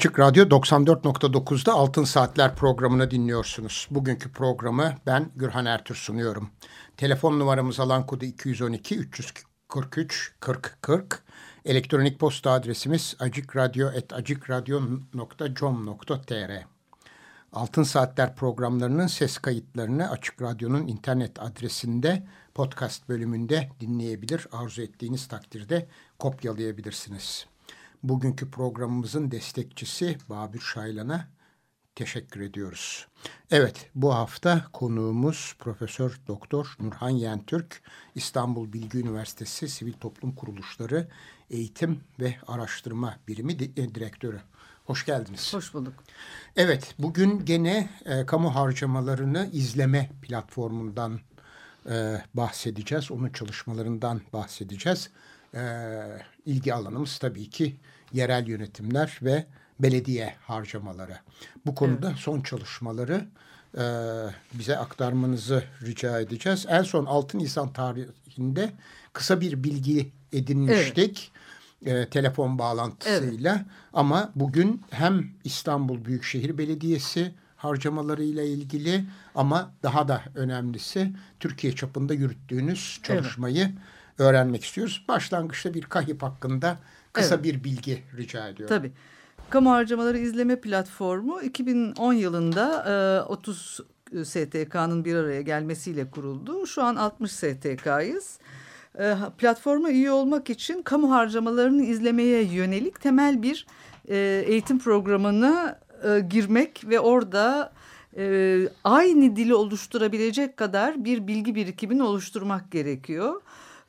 Açık Radyo 94.9'da Altın Saatler programını dinliyorsunuz. Bugünkü programı ben Gürhan Ertür sunuyorum. Telefon numaramız alan kodu 212 343 40 40. Elektronik posta adresimiz acikradyo.com.tr Altın Saatler programlarının ses kayıtlarını Açık Radyo'nun internet adresinde podcast bölümünde dinleyebilir. Arzu ettiğiniz takdirde kopyalayabilirsiniz. Bugünkü programımızın destekçisi Babür Şaylan'a teşekkür ediyoruz. Evet bu hafta konuğumuz Profesör Doktor Nurhan Yentürk, İstanbul Bilgi Üniversitesi Sivil Toplum Kuruluşları Eğitim ve Araştırma Birimi e, Direktörü. Hoş geldiniz. Hoş bulduk. Evet bugün gene e, kamu harcamalarını izleme platformundan e, bahsedeceğiz. Onun çalışmalarından bahsedeceğiz. E, ilgi alanımız tabii ki yerel yönetimler ve belediye harcamaları. Bu konuda evet. son çalışmaları e, bize aktarmanızı rica edeceğiz. En son 6 Nisan tarihinde kısa bir bilgi edinmiştik. Evet. E, telefon bağlantısıyla evet. ama bugün hem İstanbul Büyükşehir Belediyesi harcamalarıyla ilgili ama daha da önemlisi Türkiye çapında yürüttüğünüz çalışmayı evet. Öğrenmek istiyoruz. Başlangıçta bir KAHİP hakkında kısa evet. bir bilgi rica ediyorum. Tabii. Kamu Harcamaları İzleme Platformu 2010 yılında e, 30 STK'nın bir araya gelmesiyle kuruldu. Şu an 60 STK'yız. E, platforma üye olmak için kamu harcamalarını izlemeye yönelik temel bir e, eğitim programına e, girmek ve orada e, aynı dili oluşturabilecek kadar bir bilgi birikimini oluşturmak gerekiyor.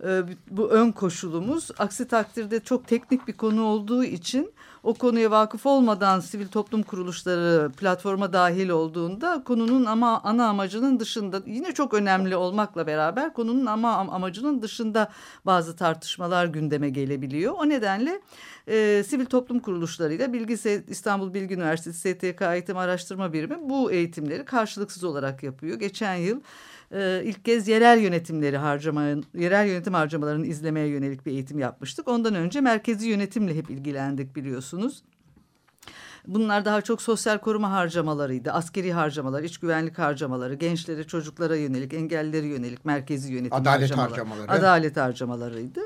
E, bu ön koşulumuz. Aksi takdirde çok teknik bir konu olduğu için o konuya vakıf olmadan sivil toplum kuruluşları platforma dahil olduğunda konunun ama ana amacının dışında yine çok önemli olmakla beraber konunun ama amacının dışında bazı tartışmalar gündeme gelebiliyor. O nedenle e, sivil toplum kuruluşlarıyla Bilgi İstanbul Bilgi Üniversitesi STK Eğitim Araştırma Birimi bu eğitimleri karşılıksız olarak yapıyor. Geçen yıl e, ilk kez yerel yönetimleri harcama, yerel yönetim harcamalarını izlemeye yönelik bir eğitim yapmıştık. Ondan önce merkezi yönetimle hep ilgilendik biliyorsunuz. Bunlar daha çok sosyal koruma harcamalarıydı. Askeri harcamalar, iç güvenlik harcamaları, gençlere, çocuklara yönelik, engellilere yönelik merkezi yönetim Adalet harcamaları. harcamaları. Adalet harcamalarıydı.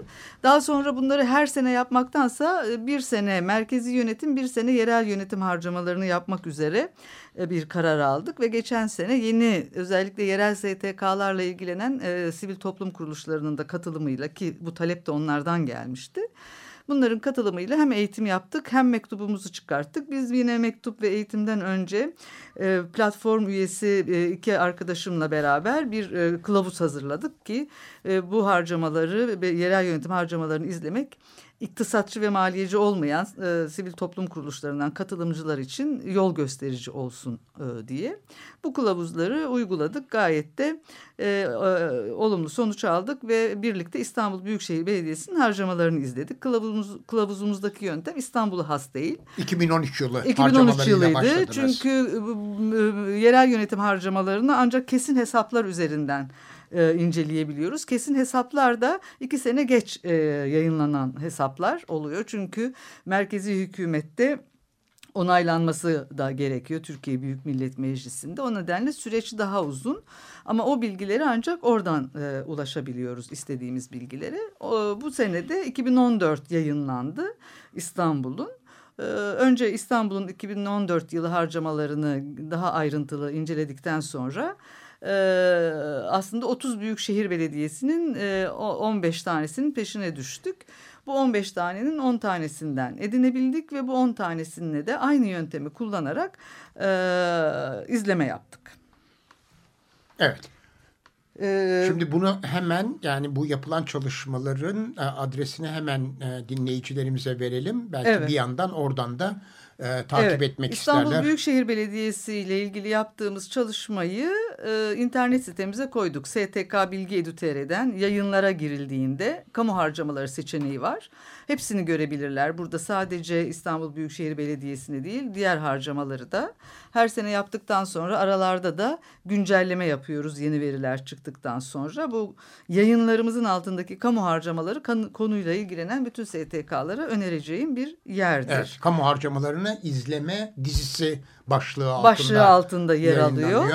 Daha sonra bunları her sene yapmaktansa e, bir sene merkezi yönetim, bir sene yerel yönetim harcamalarını yapmak üzere bir karar aldık ve geçen sene yeni özellikle yerel STK'larla ilgilenen e, sivil toplum kuruluşlarının da katılımıyla ki bu talep de onlardan gelmişti. Bunların katılımıyla hem eğitim yaptık hem mektubumuzu çıkarttık. Biz yine mektup ve eğitimden önce e, platform üyesi e, iki arkadaşımla beraber bir e, kılavuz hazırladık ki e, bu harcamaları ve yerel yönetim harcamalarını izlemek iktisatçı ve maliyeci olmayan e, sivil toplum kuruluşlarından katılımcılar için yol gösterici olsun e, diye. Bu kılavuzları uyguladık gayet de e, e, olumlu sonuç aldık ve birlikte İstanbul Büyükşehir Belediyesi'nin harcamalarını izledik. Kılavuzumuz, kılavuzumuzdaki yöntem İstanbul'a has değil. 2013 yılı 2013 yılıydı çünkü e, yerel yönetim harcamalarını ancak kesin hesaplar üzerinden e, inceleyebiliyoruz. Kesin hesaplarda iki sene geç e, yayınlanan hesaplar oluyor. Çünkü merkezi hükümette onaylanması da gerekiyor Türkiye Büyük Millet Meclisi'nde. O nedenle süreç daha uzun ama o bilgileri ancak oradan e, ulaşabiliyoruz istediğimiz bilgileri. O, bu senede 2014 yayınlandı İstanbul'un. Ee, önce İstanbul'un 2014 yılı harcamalarını daha ayrıntılı inceledikten sonra e, aslında 30 büyük şehir belediyesinin e, 15 tanesinin peşine düştük. Bu 15 tanenin 10 tanesinden edinebildik ve bu 10 tanesinde de aynı yöntemi kullanarak e, izleme yaptık. Evet. Ee, Şimdi bunu hemen yani bu yapılan çalışmaların e, adresini hemen e, dinleyicilerimize verelim. Belki evet. bir yandan oradan da e, takip evet, etmek İstanbul isterler. İstanbul Büyükşehir Belediyesi ile ilgili yaptığımız çalışmayı e, internet sitemize koyduk. STK Bilgi Edu.tr'den yayınlara girildiğinde kamu harcamaları seçeneği var. Hepsini görebilirler. Burada sadece İstanbul Büyükşehir Belediyesi'ne değil diğer harcamaları da her sene yaptıktan sonra aralarda da güncelleme yapıyoruz yeni veriler çıktıktan sonra. Bu yayınlarımızın altındaki kamu harcamaları konuyla ilgilenen bütün STK'lara önereceğim bir yerdir. Evet, kamu harcamalarını izleme dizisi başlığı altında, başlığı altında yer alıyor.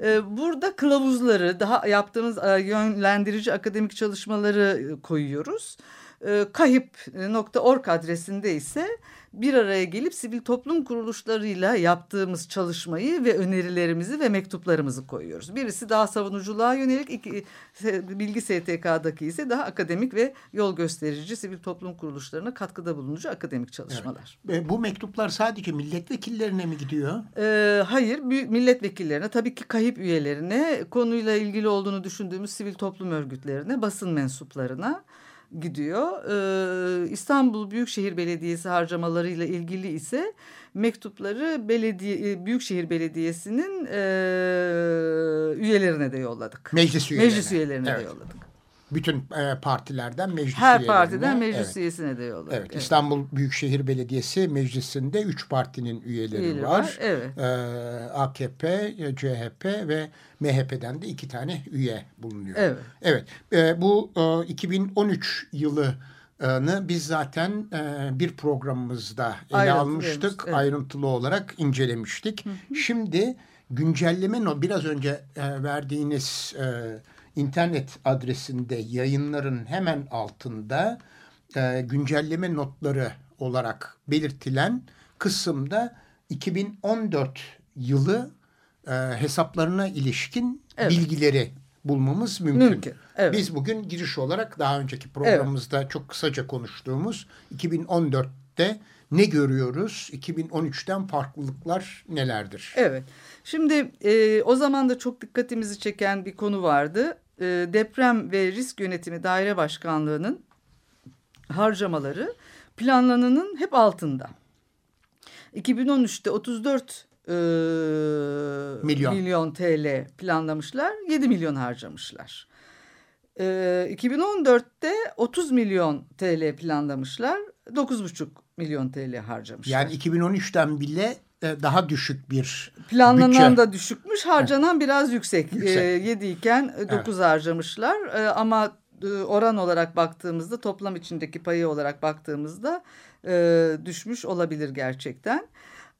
Ee, burada kılavuzları daha yaptığımız e, yönlendirici akademik çalışmaları e, koyuyoruz. Ee, kahip.org adresinde ise bir araya gelip sivil toplum kuruluşlarıyla yaptığımız çalışmayı ve önerilerimizi ve mektuplarımızı koyuyoruz. Birisi daha savunuculuğa yönelik, iki, Bilgi STK'daki ise daha akademik ve yol gösterici sivil toplum kuruluşlarına katkıda bulunucu akademik çalışmalar. Evet. Bu mektuplar sadece milletvekillerine mi gidiyor? Ee, hayır, milletvekillerine, tabii ki kayıp üyelerine, konuyla ilgili olduğunu düşündüğümüz sivil toplum örgütlerine, basın mensuplarına gidiyor. Ee, İstanbul Büyükşehir Belediyesi harcamalarıyla ilgili ise mektupları belediye e, Büyükşehir Belediyesi'nin e, üyelerine de yolladık. Meclis üyelerine. Meclis üyelerine evet. de yolladık bütün e, partilerden meclis Her partiden meclis evet. üyesine de yolladık. Evet, evet. İstanbul Büyükşehir Belediyesi meclisinde üç partinin üyeleri Üyeleri var. var. Evet. Ee, AKP, CHP ve MHP'den de iki tane üye bulunuyor. Evet. Evet. E, bu e, 2013 yılı biz zaten e, bir programımızda ele Ayrıntı almıştık. Evet. Ayrıntılı olarak incelemiştik. Hı hı. Şimdi güncelleme biraz önce e, verdiğiniz e, internet adresinde yayınların hemen altında e, güncelleme notları olarak belirtilen kısımda 2014 yılı e, hesaplarına ilişkin evet. bilgileri bulmamız mümkün. mümkün evet. Biz bugün giriş olarak daha önceki programımızda evet. çok kısaca konuştuğumuz 2014'te ne görüyoruz? 2013'ten farklılıklar nelerdir? Evet. Şimdi e, o zaman da çok dikkatimizi çeken bir konu vardı. E, deprem ve risk yönetimi daire başkanlığının harcamaları planlananın hep altında. 2013'te 34 e, milyon. milyon TL planlamışlar, 7 milyon harcamışlar. E, 2014'te 30 milyon TL planlamışlar, 9,5 milyon TL harcamışlar. Yani 2013'ten bile daha düşük bir Planlanan bütçe. da düşükmüş, harcanan evet. biraz yüksek. yüksek. E, 7 iken 9 evet. harcamışlar e, ama e, oran olarak baktığımızda toplam içindeki payı olarak baktığımızda e, düşmüş olabilir gerçekten.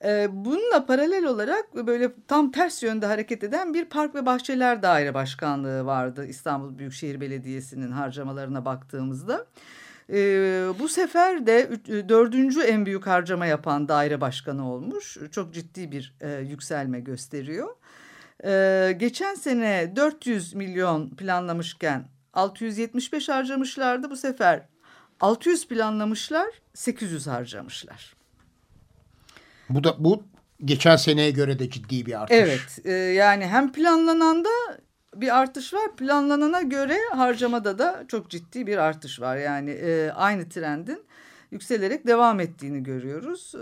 E, bununla paralel olarak böyle tam ters yönde hareket eden bir park ve bahçeler daire başkanlığı vardı İstanbul Büyükşehir Belediyesi'nin harcamalarına baktığımızda. E, bu sefer de e, dördüncü en büyük harcama yapan daire başkanı olmuş. Çok ciddi bir e, yükselme gösteriyor. E, geçen sene 400 milyon planlamışken 675 harcamışlardı. Bu sefer 600 planlamışlar, 800 harcamışlar. Bu da bu geçen seneye göre de ciddi bir artış. Evet, e, yani hem planlanan da bir artış var. Planlanana göre harcamada da çok ciddi bir artış var. Yani e, aynı trendin yükselerek devam ettiğini görüyoruz. E,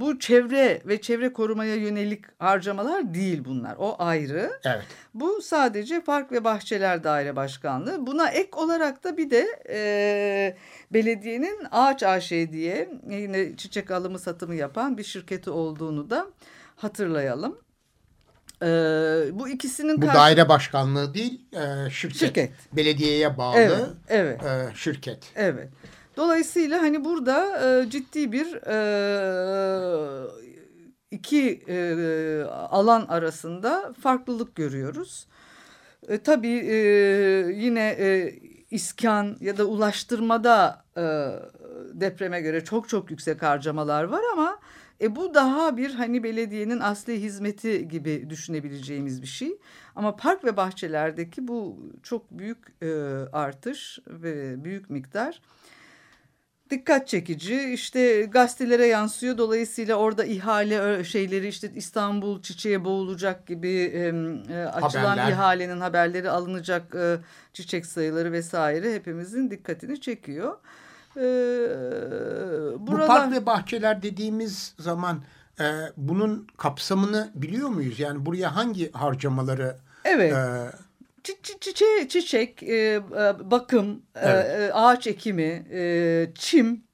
bu çevre ve çevre korumaya yönelik harcamalar değil bunlar. O ayrı. Evet. Bu sadece Park ve Bahçeler Daire Başkanlığı. Buna ek olarak da bir de e, belediyenin Ağaç AŞ diye yine çiçek alımı satımı yapan bir şirketi olduğunu da hatırlayalım. Ee, bu ikisinin bu karşı... daire başkanlığı değil e, şirket. şirket. Belediyeye bağlı evet, evet. E, şirket. Evet. Dolayısıyla hani burada e, ciddi bir e, iki e, alan arasında farklılık görüyoruz. E, tabii e, yine e, iskan ya da ulaştırmada e, depreme göre çok çok yüksek harcamalar var ama e bu daha bir hani belediyenin asli hizmeti gibi düşünebileceğimiz bir şey. Ama park ve bahçelerdeki bu çok büyük e, artış ve büyük miktar dikkat çekici. İşte gazetelere yansıyor. Dolayısıyla orada ihale şeyleri işte İstanbul çiçeğe boğulacak gibi e, açılan Haberler. ihalenin haberleri alınacak e, çiçek sayıları vesaire hepimizin dikkatini çekiyor. Ee, buralar... Bu park ve bahçeler dediğimiz zaman e, bunun kapsamını biliyor muyuz? Yani buraya hangi harcamaları... Evet. E, çiçek, çiçek e, bakım, e, evet. e, ağaç ekimi, e, çim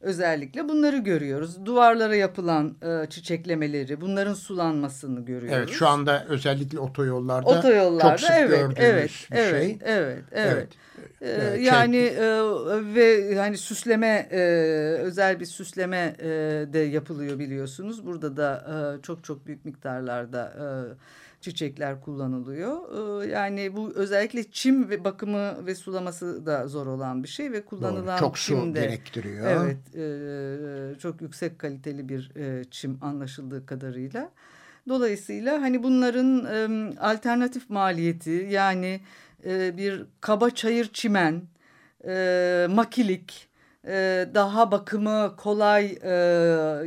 özellikle bunları görüyoruz. Duvarlara yapılan e, çiçeklemeleri, bunların sulanmasını görüyoruz. Evet, şu anda özellikle otoyollarda, otoyollarda çok sık evet, gördüğümüz evet, bir evet, şey. Evet, evet, evet. Ee, şey, yani e, ve hani süsleme e, özel bir süsleme e, de yapılıyor biliyorsunuz. Burada da e, çok çok büyük miktarlarda e, çiçekler kullanılıyor. Ee, yani bu özellikle çim ve bakımı ve sulaması da zor olan bir şey ve kullanılan Doğru, çok çim su de, gerektiriyor. Evet, e, çok yüksek kaliteli bir e, çim anlaşıldığı kadarıyla. Dolayısıyla hani bunların e, alternatif maliyeti yani e, bir kaba çayır çimen, e, makilik, e, daha bakımı kolay e,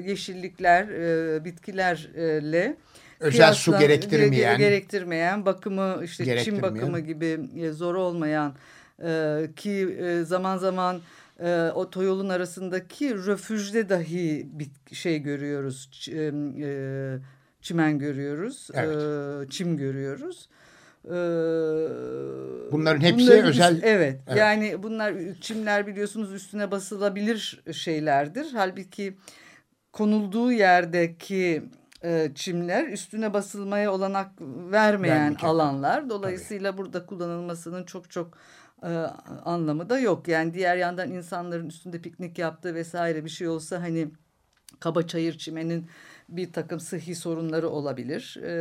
yeşillikler, e, bitkilerle özel su gerektirmeyen, gerektirmeyen bakımı işte çim bakımı gibi e, zor olmayan e, ki e, zaman zaman e, otoyolun arasındaki röfüjde dahi bir şey görüyoruz. Ç, e, çimen görüyoruz. Evet. E, çim görüyoruz. E, Bunların hepsi bunların özel. evet, evet. Yani bunlar çimler biliyorsunuz üstüne basılabilir şeylerdir. Halbuki konulduğu yerdeki e, çimler üstüne basılmaya olanak vermeyen Vermeyecek. alanlar. Dolayısıyla Tabii. burada kullanılmasının çok çok e, anlamı da yok. Yani diğer yandan insanların üstünde piknik yaptığı vesaire bir şey olsa hani kaba çayır çimenin bir takım sıhhi sorunları olabilir. E,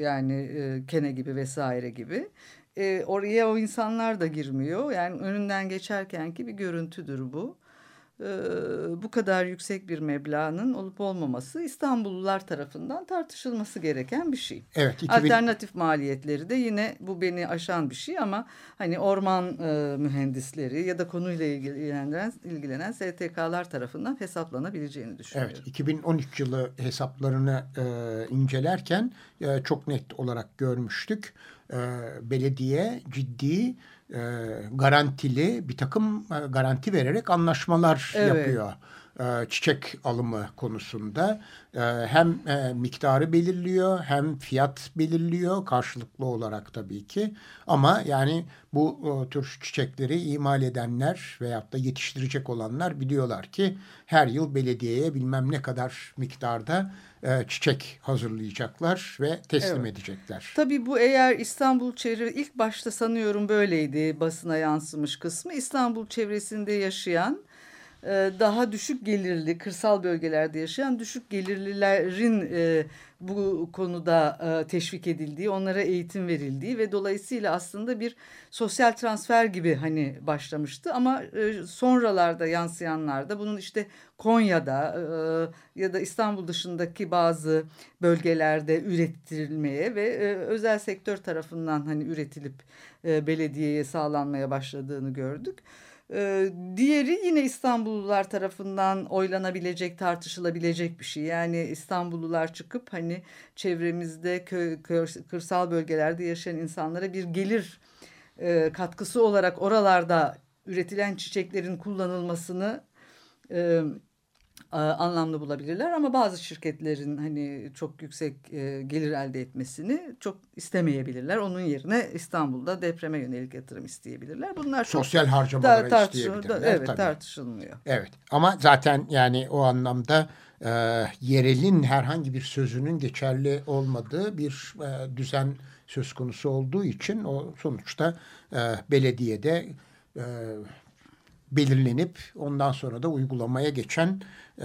yani e, kene gibi vesaire gibi. E, oraya o insanlar da girmiyor. Yani önünden geçerkenki bir görüntüdür bu bu kadar yüksek bir meblağın olup olmaması İstanbullular tarafından tartışılması gereken bir şey. Evet. 2000... Alternatif maliyetleri de yine bu beni aşan bir şey ama hani orman e, mühendisleri ya da konuyla ilgilenen, ilgilenen STK'lar tarafından hesaplanabileceğini düşünüyorum. Evet. 2013 yılı hesaplarını e, incelerken e, çok net olarak görmüştük. E, belediye ciddi e, garantili bir takım e, garanti vererek anlaşmalar evet. yapıyor. E, çiçek alımı konusunda e, hem e, miktarı belirliyor hem fiyat belirliyor karşılıklı olarak tabii ki. Ama yani bu tür çiçekleri imal edenler veyahut da yetiştirecek olanlar biliyorlar ki her yıl belediyeye bilmem ne kadar miktarda e, çiçek hazırlayacaklar ve teslim evet. edecekler. Tabii bu eğer İstanbul çevre ilk başta sanıyorum böyleydi basına yansımış kısmı. İstanbul çevresinde yaşayan daha düşük gelirli kırsal bölgelerde yaşayan düşük gelirlilerin e, bu konuda e, teşvik edildiği, onlara eğitim verildiği ve dolayısıyla aslında bir sosyal transfer gibi hani başlamıştı ama sonralarda yansıyanlarda bunun işte Konya'da ya da İstanbul dışındaki bazı bölgelerde ürettirilmeye ve özel sektör tarafından hani üretilip belediyeye sağlanmaya başladığını gördük. Ee, diğeri yine İstanbullular tarafından oylanabilecek, tartışılabilecek bir şey. Yani İstanbullular çıkıp hani çevremizde köy, köy kırsal bölgelerde yaşayan insanlara bir gelir e, katkısı olarak oralarda üretilen çiçeklerin kullanılmasını e, anlamlı bulabilirler ama bazı şirketlerin hani çok yüksek e, gelir elde etmesini çok istemeyebilirler. Onun yerine İstanbul'da depreme yönelik yatırım isteyebilirler. Bunlar sosyal harcamalar da, isteyebilirler. Evet tabii. tartışılmıyor. Evet ama zaten yani o anlamda e, yerelin herhangi bir sözünün geçerli olmadığı bir e, düzen söz konusu olduğu için o sonuçta e, belediyede e, belirlenip ondan sonra da uygulamaya geçen e,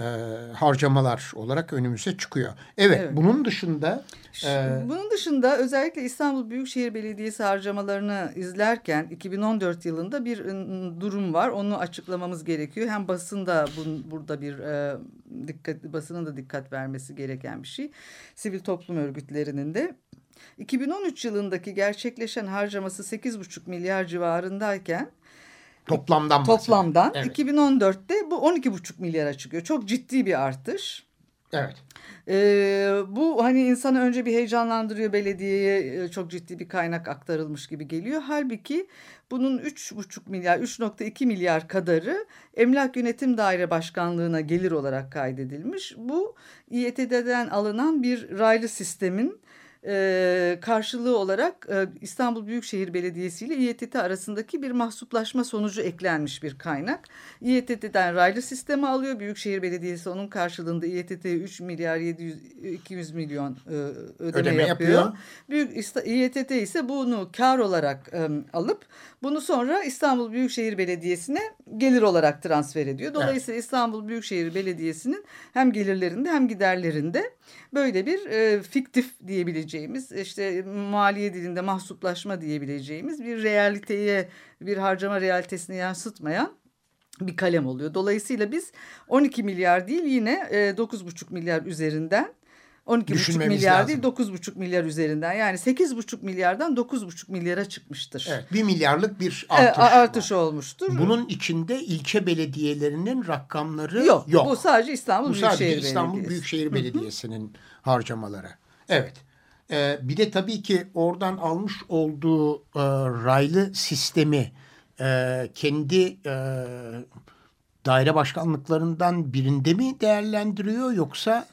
harcamalar olarak önümüze çıkıyor. Evet, evet. bunun dışında... E, bunun dışında özellikle İstanbul Büyükşehir Belediyesi harcamalarını izlerken 2014 yılında bir durum var. Onu açıklamamız gerekiyor. Hem basında bun, burada bir e, dikkat basının da dikkat vermesi gereken bir şey. Sivil toplum örgütlerinin de 2013 yılındaki gerçekleşen harcaması 8,5 milyar civarındayken Toplamdan Toplamdan. Evet. 2014'te bu 12,5 milyara çıkıyor. Çok ciddi bir artış. Evet. Ee, bu hani insanı önce bir heyecanlandırıyor belediyeye e, çok ciddi bir kaynak aktarılmış gibi geliyor. Halbuki bunun 3,5 milyar 3,2 milyar kadarı Emlak Yönetim Daire Başkanlığı'na gelir olarak kaydedilmiş. Bu İETT'den alınan bir raylı sistemin e, karşılığı olarak e, İstanbul Büyükşehir Belediyesi ile İETT arasındaki bir mahsuplaşma sonucu eklenmiş bir kaynak. İETT'den raylı sistemi alıyor. Büyükşehir Belediyesi onun karşılığında İETT'ye 3 milyar 700 200 milyon e, ödeme, Ödeme yapıyor. yapıyor. Büyük İETT ise bunu kar olarak e, alıp bunu sonra İstanbul Büyükşehir Belediyesi'ne gelir olarak transfer ediyor. Dolayısıyla İstanbul Büyükşehir Belediyesi'nin hem gelirlerinde hem giderlerinde böyle bir e, fiktif diyebileceğimiz işte maliye dilinde mahsuplaşma diyebileceğimiz bir realiteye bir harcama realitesini yansıtmayan bir kalem oluyor. Dolayısıyla biz 12 milyar değil yine e, 9,5 milyar üzerinden 12,5 Düşünmemiz milyar lazım. değil 9,5 milyar üzerinden yani 8,5 milyardan 9,5 milyara çıkmıştır. Evet. Bir milyarlık bir E, artış. a- artış var. olmuştur. Bunun içinde ilçe belediyelerinin rakamları yok, yok. bu sadece İstanbul Bu sadece Büyükşehir İstanbul Belediyesi. Büyükşehir Belediyesi'nin harcamaları. Evet. Ee, bir de tabii ki oradan almış olduğu e, raylı sistemi e, kendi e, daire başkanlıklarından birinde mi değerlendiriyor yoksa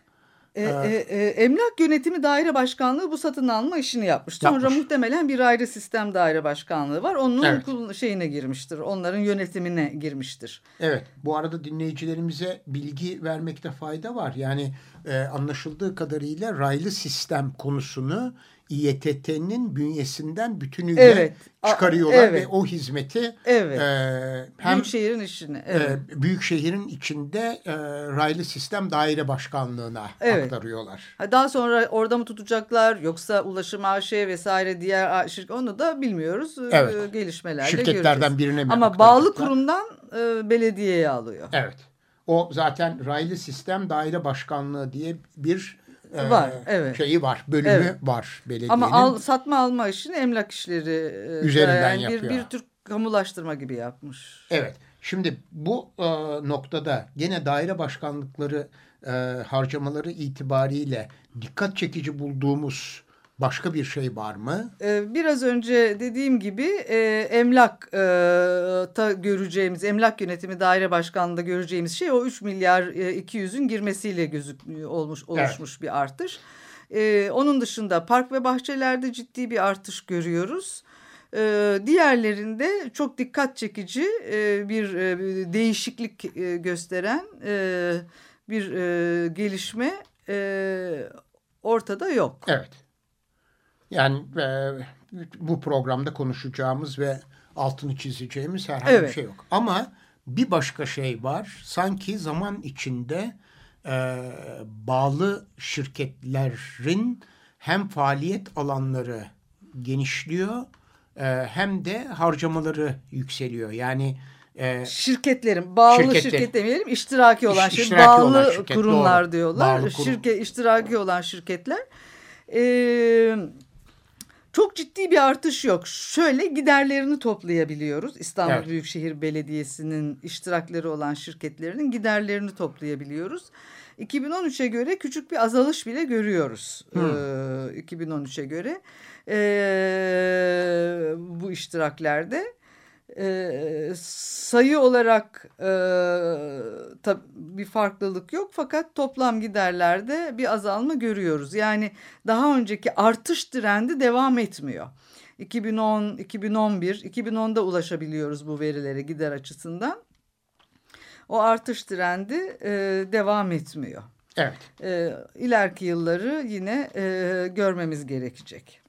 E, e, e, Emlak Yönetimi Daire Başkanlığı bu satın alma işini yapmış. Sonra Yapmış. muhtemelen bir ayrı sistem daire başkanlığı var. Onun Evet. şeyine girmiştir. Onların yönetimine girmiştir. Evet, bu arada dinleyicilerimize bilgi vermekte fayda var. Yani e, anlaşıldığı kadarıyla raylı sistem konusunu İETT'nin bünyesinden bütünüyle Evet. Çıkarıyorlar evet. ve o hizmeti Evet. e, hem Büyükşehir'in işini. Evet. e, Büyükşehir'in içinde e, raylı sistem daire başkanlığına Evet. aktarıyorlar. Ha, Daha sonra orada mı tutacaklar yoksa Ulaşım AŞ vesaire diğer şirket onu da bilmiyoruz. Ee, Evet. Gelişmelerle Şirketlerden göreceğiz. birine mi Ama bağlı kurumdan e, belediyeye alıyor. Evet. O zaten raylı sistem daire başkanlığı diye bir e, Var, evet. şeyi var, bölümü Evet. var belediyenin. Ama al, satma alma işini emlak işleri e, Üzerinden yani bir, yapıyor. bir tür kamulaştırma gibi yapmış. Evet. Şimdi bu e, noktada gene daire başkanlıkları e, harcamaları itibariyle dikkat çekici bulduğumuz başka bir şey var mı? Ee, Biraz önce dediğim gibi e, emlak e, göreceğimiz, emlak yönetimi daire başkanlığında göreceğimiz şey o 3 milyar e, 200'ün girmesiyle gözükmüyor olmuş oluşmuş bir artış. E, onun dışında park ve bahçelerde ciddi bir artış görüyoruz. E, diğerlerinde çok dikkat çekici e, bir e, değişiklik e, gösteren e, bir e, gelişme e, ortada yok. Evet. Yani e, bu programda konuşacağımız ve altını çizeceğimiz herhangi bir Evet. şey yok. Ama bir başka şey var. Sanki zaman içinde e, bağlı şirketlerin hem faaliyet alanları genişliyor e, hem de harcamaları yükseliyor. Yani e, Şirketlerin bağlı Şirketler. şirket demeyelim iştiraki olan İş- şey iştiraki bağlı olan şirket, kurumlar doğru. diyorlar. Bağlı kurum. Şirket iştiraki olan şirketler. Ee, çok ciddi bir artış yok. Şöyle giderlerini toplayabiliyoruz. İstanbul Evet. Büyükşehir Belediyesi'nin iştirakleri olan şirketlerinin giderlerini toplayabiliyoruz. 2013'e göre küçük bir azalış bile görüyoruz. Ee, 2013'e göre ee, bu iştiraklerde. Ee, sayı olarak e, tab- bir farklılık yok fakat toplam giderlerde bir azalma görüyoruz. Yani daha önceki artış trendi devam etmiyor. 2010, 2011, 2010'da ulaşabiliyoruz bu verilere gider açısından. O artış trendi e, devam etmiyor. evet. E, ileriki yılları yine e, görmemiz gerekecek.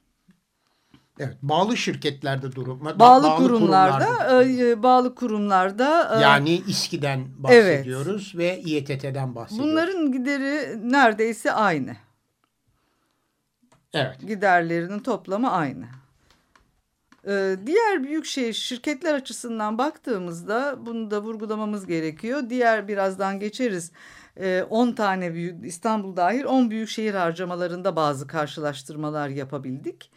Evet, bağlı şirketlerde durum. ba- Bağlı, kurumlarda, kurumlarda. e, bağlı kurumlarda e, yani İSKİ'den bahsediyoruz ve İETT'den bahsediyoruz. bunların gideri neredeyse aynı. evet. Giderlerinin toplamı aynı. E, diğer büyük şey şirketler açısından baktığımızda bunu da vurgulamamız gerekiyor. Diğer birazdan geçeriz. E, 10 tane büyük İstanbul dahil 10 büyük şehir harcamalarında bazı karşılaştırmalar yapabildik.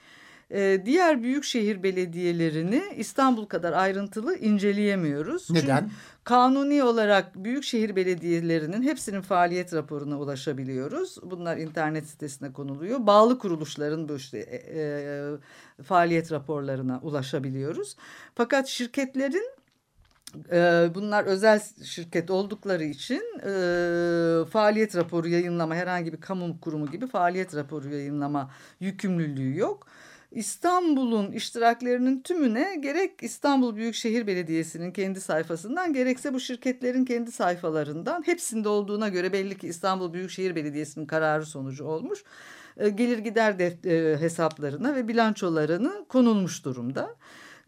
E, diğer büyükşehir belediyelerini İstanbul kadar ayrıntılı inceleyemiyoruz. Neden? Çünkü kanuni olarak büyükşehir belediyelerinin hepsinin faaliyet raporuna ulaşabiliyoruz. Bunlar internet sitesine konuluyor. Bağlı kuruluşların bu işte e, e, faaliyet raporlarına ulaşabiliyoruz. Fakat şirketlerin e, bunlar özel şirket oldukları için e, faaliyet raporu yayınlama herhangi bir kamu kurumu gibi faaliyet raporu yayınlama yükümlülüğü yok. İstanbul'un iştiraklerinin tümüne gerek İstanbul Büyükşehir Belediyesi'nin kendi sayfasından gerekse bu şirketlerin kendi sayfalarından hepsinde olduğuna göre belli ki İstanbul Büyükşehir Belediyesi'nin kararı sonucu olmuş. E, gelir gider e, hesaplarına ve bilançolarını konulmuş durumda.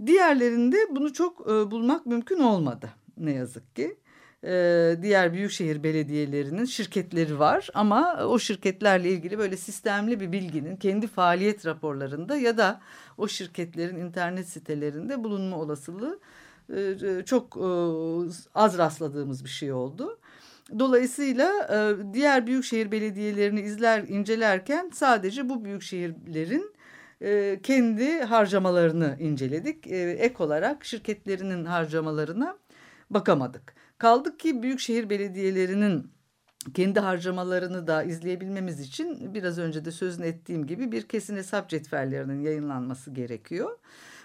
Diğerlerinde bunu çok e, bulmak mümkün olmadı ne yazık ki e, diğer büyükşehir belediyelerinin şirketleri var ama o şirketlerle ilgili böyle sistemli bir bilginin kendi faaliyet raporlarında ya da o şirketlerin internet sitelerinde bulunma olasılığı e, çok e, az rastladığımız bir şey oldu. Dolayısıyla e, diğer büyükşehir belediyelerini izler incelerken sadece bu büyükşehirlerin e, kendi harcamalarını inceledik. E, ek olarak şirketlerinin harcamalarına bakamadık. Kaldık ki büyükşehir belediyelerinin kendi harcamalarını da izleyebilmemiz için biraz önce de sözünü ettiğim gibi bir kesin hesap cetvellerinin yayınlanması gerekiyor.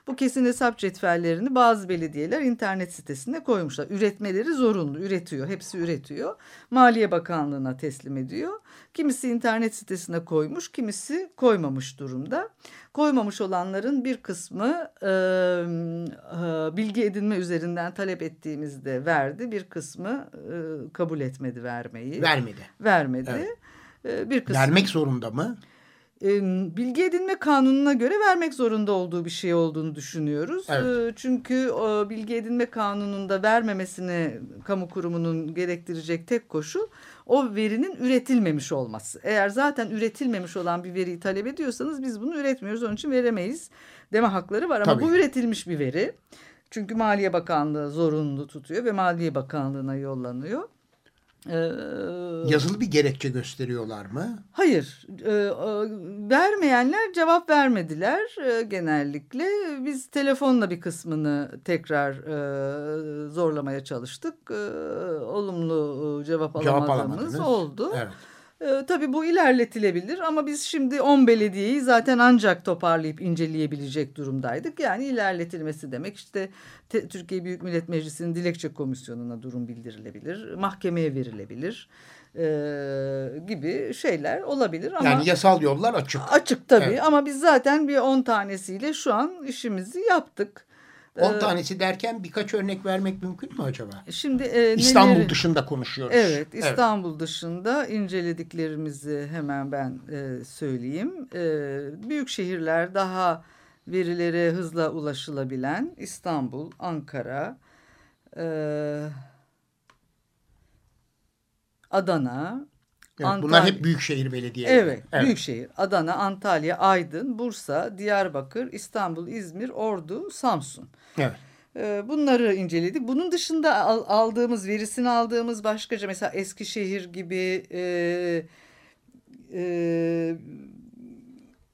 Bu kesin hesap cetvellerini bazı belediyeler internet sitesine koymuşlar. Üretmeleri zorunlu, üretiyor, hepsi üretiyor. Maliye Bakanlığı'na teslim ediyor. Kimisi internet sitesine koymuş, kimisi koymamış durumda. Koymamış olanların bir kısmı e, e, bilgi edinme üzerinden talep ettiğimizde verdi. Bir kısmı e, kabul etmedi vermeyi. Vermedi. Vermedi. Evet. E, bir kısmı... Vermek zorunda mı? Bilgi edinme kanununa göre vermek zorunda olduğu bir şey olduğunu düşünüyoruz. Evet. Çünkü bilgi edinme kanununda vermemesini kamu kurumunun gerektirecek tek koşul o verinin üretilmemiş olması. Eğer zaten üretilmemiş olan bir veriyi talep ediyorsanız biz bunu üretmiyoruz onun için veremeyiz deme hakları var. Ama Tabii. bu üretilmiş bir veri. Çünkü Maliye Bakanlığı zorunlu tutuyor ve Maliye Bakanlığı'na yollanıyor. Ee, Yazılı bir gerekçe gösteriyorlar mı? Hayır. E, vermeyenler cevap vermediler e, genellikle. Biz telefonla bir kısmını tekrar e, zorlamaya çalıştık. E, olumlu cevap, cevap alamadığımız oldu. Evet. E, tabii bu ilerletilebilir ama biz şimdi 10 belediyeyi zaten ancak toparlayıp inceleyebilecek durumdaydık. Yani ilerletilmesi demek işte te, Türkiye Büyük Millet Meclisi'nin dilekçe komisyonuna durum bildirilebilir, mahkemeye verilebilir e, gibi şeyler olabilir. Ama yani yasal yollar açık. Açık tabii evet. ama biz zaten bir 10 tanesiyle şu an işimizi yaptık. 10 ee, tanesi derken birkaç örnek vermek mümkün mü acaba? Şimdi e, İstanbul neleri, dışında konuşuyoruz. Evet, İstanbul evet. dışında incelediklerimizi hemen ben e, söyleyeyim. E, büyük şehirler daha verilere hızla ulaşılabilen İstanbul, Ankara, e, Adana, Evet, Antalya. Bunlar hep büyükşehir belediyeleri. Evet, evet, büyükşehir. Adana, Antalya, Aydın, Bursa, Diyarbakır, İstanbul, İzmir, Ordu, Samsun. Evet. Ee, bunları inceledik. Bunun dışında aldığımız, verisini aldığımız başkaca mesela Eskişehir gibi e, e,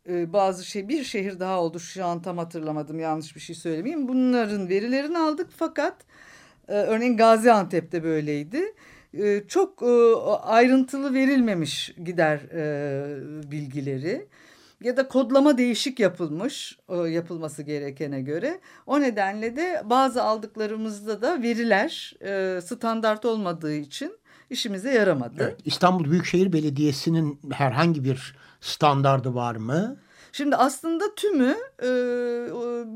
e, bazı şey bir şehir daha oldu şu an tam hatırlamadım yanlış bir şey söylemeyeyim. Bunların verilerini aldık fakat e, örneğin Gaziantep'te böyleydi. Ee, çok e, ayrıntılı verilmemiş gider e, bilgileri ya da kodlama değişik yapılmış e, yapılması gerekene göre. O nedenle de bazı aldıklarımızda da veriler standart olmadığı için işimize yaramadı. İstanbul Büyükşehir Belediyesi'nin herhangi bir standardı var mı? Şimdi aslında tümü e,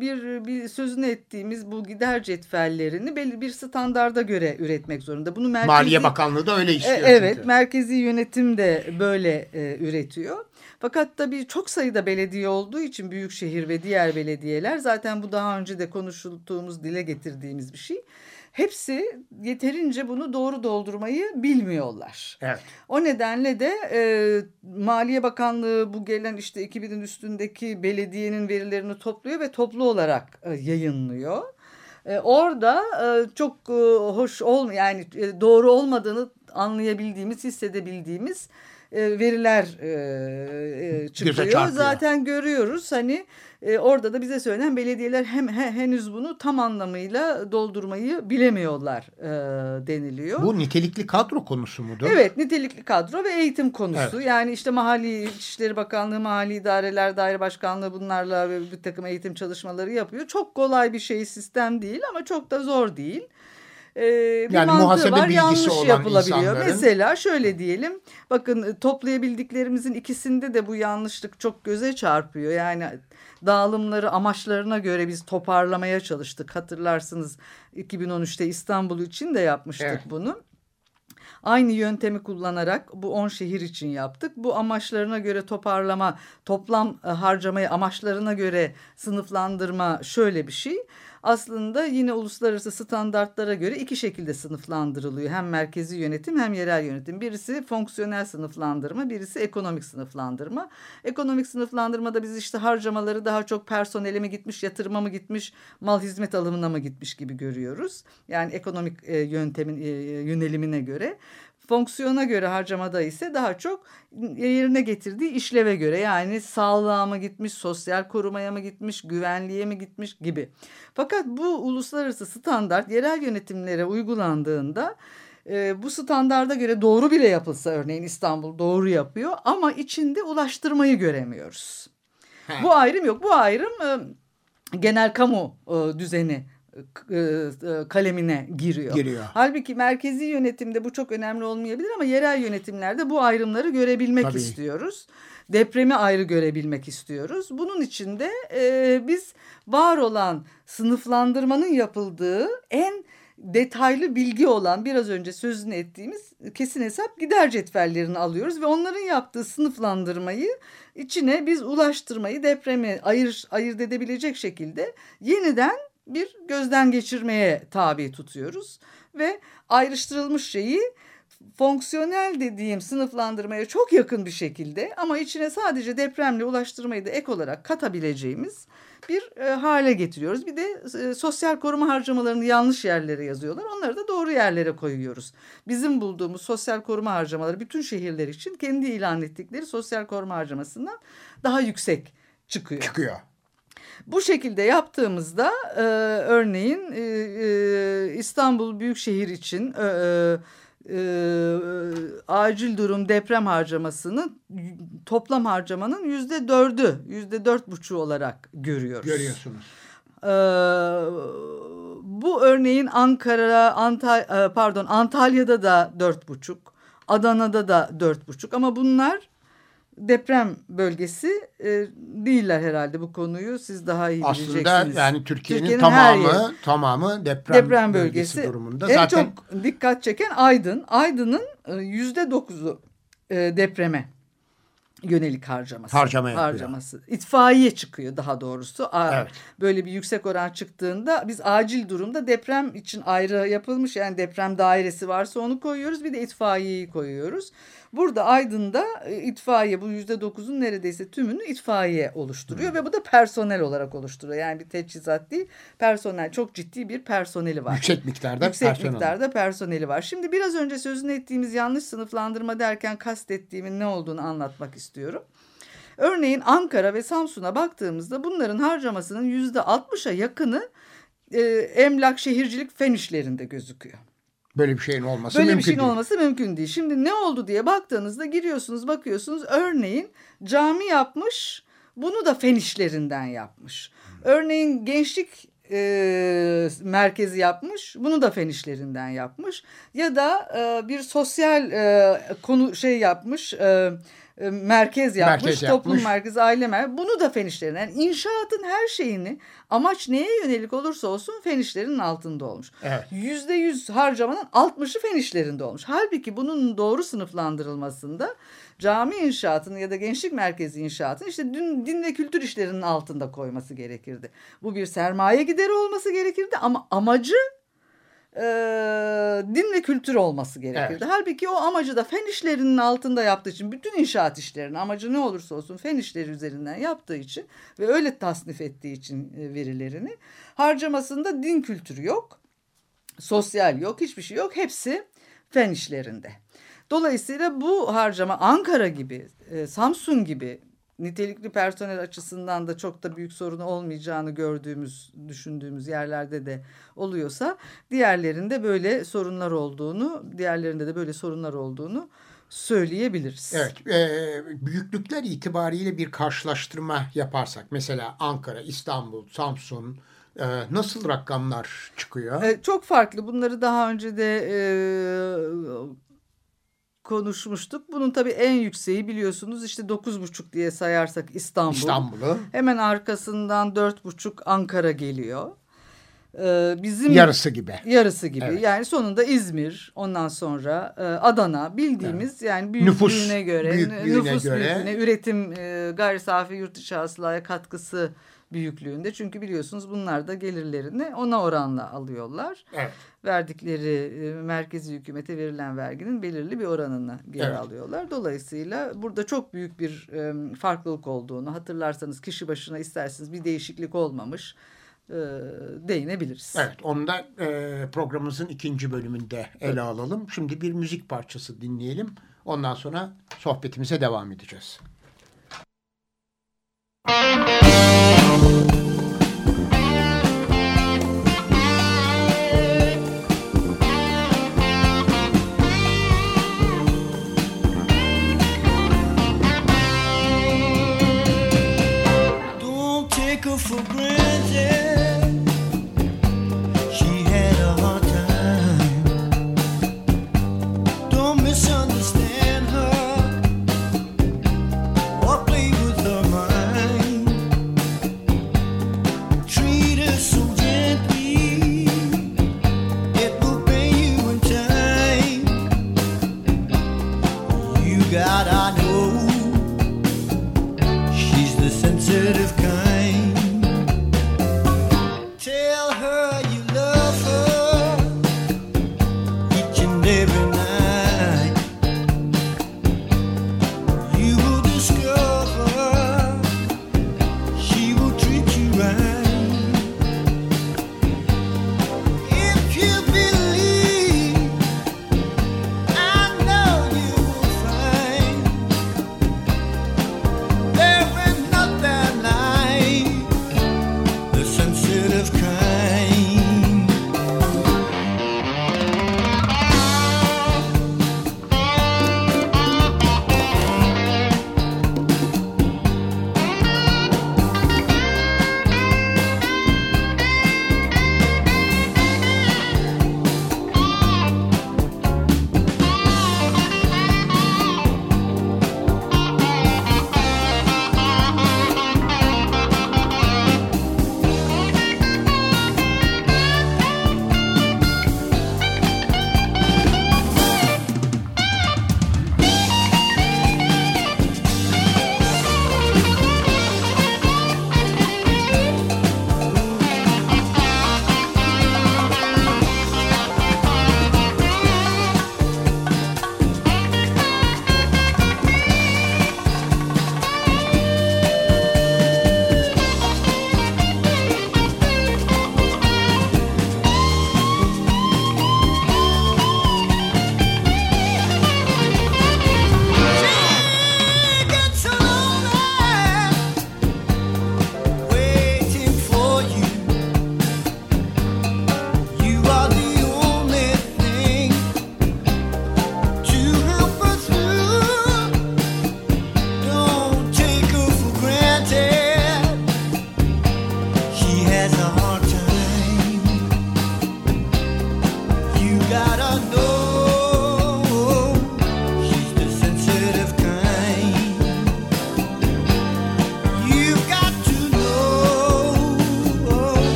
bir, bir sözünü ettiğimiz bu gider cetvellerini belli bir standarda göre üretmek zorunda. Bunu merkezi, Maliye Bakanlığı da öyle istiyor. E, evet, çünkü. merkezi yönetim de böyle e, üretiyor. Fakat tabii çok sayıda belediye olduğu için büyükşehir ve diğer belediyeler zaten bu daha önce de konuşulduğumuz, dile getirdiğimiz bir şey hepsi yeterince bunu doğru doldurmayı bilmiyorlar. Evet. O nedenle de e, Maliye Bakanlığı bu gelen işte 2000'in üstündeki belediyenin verilerini topluyor ve toplu olarak e, yayınlıyor. E, orada e, çok e, hoş ol yani e, doğru olmadığını anlayabildiğimiz, hissedebildiğimiz e, veriler e, e, çıkıyor. Zaten görüyoruz hani e, orada da bize söylenen belediyeler hem he, henüz bunu tam anlamıyla doldurmayı bilemiyorlar e, deniliyor. Bu nitelikli kadro konusu mudur? Evet nitelikli kadro ve eğitim konusu. Evet. Yani işte Mahalli İçişleri Bakanlığı, Mahalli İdareler Daire Başkanlığı bunlarla bir takım eğitim çalışmaları yapıyor. Çok kolay bir şey sistem değil ama çok da zor değil e, bir yani mantığı var yanlış yapılabiliyor. Insanların... Mesela şöyle diyelim bakın e, toplayabildiklerimizin ikisinde de bu yanlışlık çok göze çarpıyor. Yani dağılımları amaçlarına göre biz toparlamaya çalıştık. Hatırlarsınız 2013'te İstanbul için de yapmıştık evet. bunu. Aynı yöntemi kullanarak bu 10 şehir için yaptık. Bu amaçlarına göre toparlama, toplam e, harcamayı amaçlarına göre sınıflandırma şöyle bir şey aslında yine uluslararası standartlara göre iki şekilde sınıflandırılıyor. Hem merkezi yönetim hem yerel yönetim. Birisi fonksiyonel sınıflandırma, birisi ekonomik sınıflandırma. Ekonomik sınıflandırmada biz işte harcamaları daha çok personele mi gitmiş, yatırıma mı gitmiş, mal hizmet alımına mı gitmiş gibi görüyoruz. Yani ekonomik e, yöntemin e, yönelimine göre. Fonksiyona göre harcamada ise daha çok yerine getirdiği işleve göre yani sağlığa mı gitmiş, sosyal korumaya mı gitmiş, güvenliğe mi gitmiş gibi. Fakat bu uluslararası standart yerel yönetimlere uygulandığında e, bu standarda göre doğru bile yapılsa örneğin İstanbul doğru yapıyor ama içinde ulaştırmayı göremiyoruz. He. Bu ayrım yok. Bu ayrım e, genel kamu e, düzeni kalemine giriyor. giriyor. Halbuki merkezi yönetimde bu çok önemli olmayabilir ama yerel yönetimlerde bu ayrımları görebilmek Tabii. istiyoruz. Depremi ayrı görebilmek istiyoruz. Bunun için de e, biz var olan sınıflandırmanın yapıldığı en detaylı bilgi olan biraz önce sözünü ettiğimiz kesin hesap gider cetvellerini alıyoruz ve onların yaptığı sınıflandırmayı içine biz ulaştırmayı depremi ayır, ayırt edebilecek şekilde yeniden bir gözden geçirmeye tabi tutuyoruz ve ayrıştırılmış şeyi fonksiyonel dediğim sınıflandırmaya çok yakın bir şekilde ama içine sadece depremle ulaştırmayı da ek olarak katabileceğimiz bir e, hale getiriyoruz. Bir de e, sosyal koruma harcamalarını yanlış yerlere yazıyorlar. Onları da doğru yerlere koyuyoruz. Bizim bulduğumuz sosyal koruma harcamaları bütün şehirler için kendi ilan ettikleri sosyal koruma harcamasından daha yüksek çıkıyor. Çıkıyor. Bu şekilde yaptığımızda e, örneğin e, e, İstanbul Büyükşehir için e, e, e, acil durum deprem harcamasının toplam harcamanın yüzde dördü, yüzde dört buçuğu olarak görüyoruz. Görüyorsunuz. Ee, bu örneğin Ankara, Antal e, pardon Antalya'da da dört buçuk, Adana'da da dört buçuk ama bunlar deprem bölgesi e, değiller herhalde bu konuyu siz daha iyi Aslında bileceksiniz. Aslında yani Türkiye'nin Türkiye tamamı tamamı deprem, deprem bölgesi, bölgesi durumunda. En Zaten... çok dikkat çeken Aydın. Aydın'ın e, yüzde dokuzu e, depreme yönelik harcaması. Harcama harcaması. İtfaiye çıkıyor daha doğrusu. Evet. Böyle bir yüksek oran çıktığında biz acil durumda deprem için ayrı yapılmış yani deprem dairesi varsa onu koyuyoruz. Bir de itfaiyeyi koyuyoruz. Burada Aydın'da e, itfaiye bu yüzde dokuzun neredeyse tümünü itfaiye oluşturuyor hmm. ve bu da personel olarak oluşturuyor. Yani bir teçhizat değil personel çok ciddi bir personeli var. Yüksek miktarda Yüksek personel. miktarda personeli var. Şimdi biraz önce sözünü ettiğimiz yanlış sınıflandırma derken kastettiğimin ne olduğunu anlatmak istiyorum. Örneğin Ankara ve Samsun'a baktığımızda bunların harcamasının yüzde altmışa yakını e, emlak şehircilik fen işlerinde gözüküyor. Böyle bir şeyin olması Böyle mümkün bir şeyin değil. olması mümkün değil. Şimdi ne oldu diye baktığınızda giriyorsunuz bakıyorsunuz örneğin cami yapmış bunu da fen işlerinden yapmış. Örneğin gençlik e, merkezi yapmış. Bunu da fen işlerinden yapmış. Ya da e, bir sosyal e, konu şey yapmış. E, e, merkez yapmış, merkez yapmış. toplum merkezi, aile merkezi. Bunu da fen işlerinden. Yani inşaatın her şeyini amaç neye yönelik olursa olsun fen işlerinin altında olmuş. Yüzde evet. yüz harcamanın altmışı fen işlerinde olmuş. Halbuki bunun doğru sınıflandırılmasında cami inşaatını ya da gençlik merkezi inşaatını işte din, din ve kültür işlerinin altında koyması gerekirdi. Bu bir sermaye gideri olması gerekirdi ama amacı e, din ve kültür olması gerekirdi. Evet. Halbuki o amacı da fen işlerinin altında yaptığı için bütün inşaat işlerinin amacı ne olursa olsun fen işleri üzerinden yaptığı için ve öyle tasnif ettiği için e, verilerini harcamasında din kültürü yok, sosyal yok, hiçbir şey yok. Hepsi fen işlerinde. Dolayısıyla bu harcama Ankara gibi, e, Samsun gibi nitelikli personel açısından da çok da büyük sorun olmayacağını gördüğümüz, düşündüğümüz yerlerde de oluyorsa diğerlerinde böyle sorunlar olduğunu, diğerlerinde de böyle sorunlar olduğunu söyleyebiliriz. Evet, e, büyüklükler itibariyle bir karşılaştırma yaparsak mesela Ankara, İstanbul, Samsun e, nasıl rakamlar çıkıyor? E, çok farklı. Bunları daha önce de e, konuşmuştuk. Bunun tabii en yükseği biliyorsunuz işte 9,5 diye sayarsak İstanbul. İstanbul'u. Hemen arkasından 4,5 Ankara geliyor. Ee, bizim yarısı gibi. Yarısı gibi. Evet. Yani sonunda İzmir, ondan sonra e, Adana bildiğimiz evet. yani büyüklüğüne nüfus, göre, büyüklüğüne nüfus göre. büyüklüğüne, üretim e, gayri safi yurt içi hasılaya katkısı büyüklüğünde. Çünkü biliyorsunuz bunlar da gelirlerini ona oranla alıyorlar. Evet. Verdikleri e, merkezi hükümete verilen verginin belirli bir oranını geri evet. alıyorlar. Dolayısıyla burada çok büyük bir e, farklılık olduğunu hatırlarsanız kişi başına isterseniz bir değişiklik olmamış e, değinebiliriz. Evet onu da e, programımızın ikinci bölümünde ele evet. alalım. Şimdi bir müzik parçası dinleyelim. Ondan sonra sohbetimize devam edeceğiz.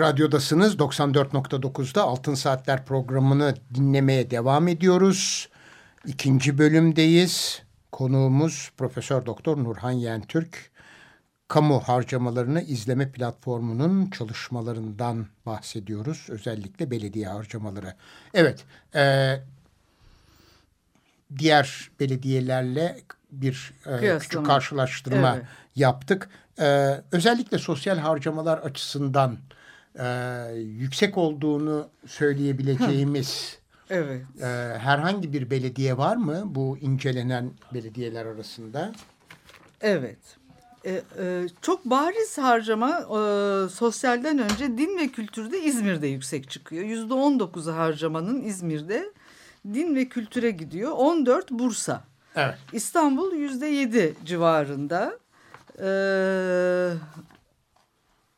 Açık Radyo'dasınız. 94.9'da Altın Saatler programını dinlemeye devam ediyoruz. İkinci bölümdeyiz. konuğumuz Profesör Doktor Nurhan Yentürk. Kamu harcamalarını izleme platformunun çalışmalarından bahsediyoruz. Özellikle belediye harcamaları. Evet, e, diğer belediyelerle bir e, küçük karşılaştırma evet. yaptık. E, özellikle sosyal harcamalar açısından e, yüksek olduğunu söyleyebileceğimiz evet. e, herhangi bir belediye var mı bu incelenen belediyeler arasında? Evet. E, e, çok bariz harcama e, sosyalden önce din ve kültürde İzmir'de yüksek çıkıyor. Yüzde on dokuzu harcamanın İzmir'de din ve kültüre gidiyor. On dört Bursa. Evet. İstanbul yüzde yedi civarında e,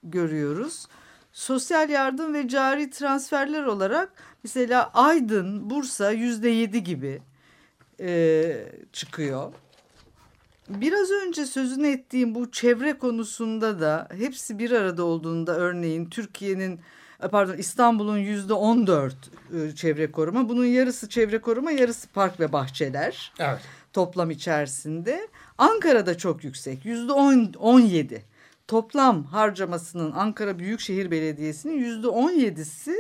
görüyoruz. Sosyal yardım ve cari transferler olarak mesela Aydın, Bursa yüzde yedi gibi e, çıkıyor. Biraz önce sözünü ettiğim bu çevre konusunda da hepsi bir arada olduğunda örneğin Türkiye'nin e, pardon İstanbul'un yüzde on dört e, çevre koruma. Bunun yarısı çevre koruma yarısı park ve bahçeler. Evet. Toplam içerisinde. Ankara'da çok yüksek yüzde on yedi. Toplam harcamasının Ankara Büyükşehir Belediyesi'nin yüzde on yedisi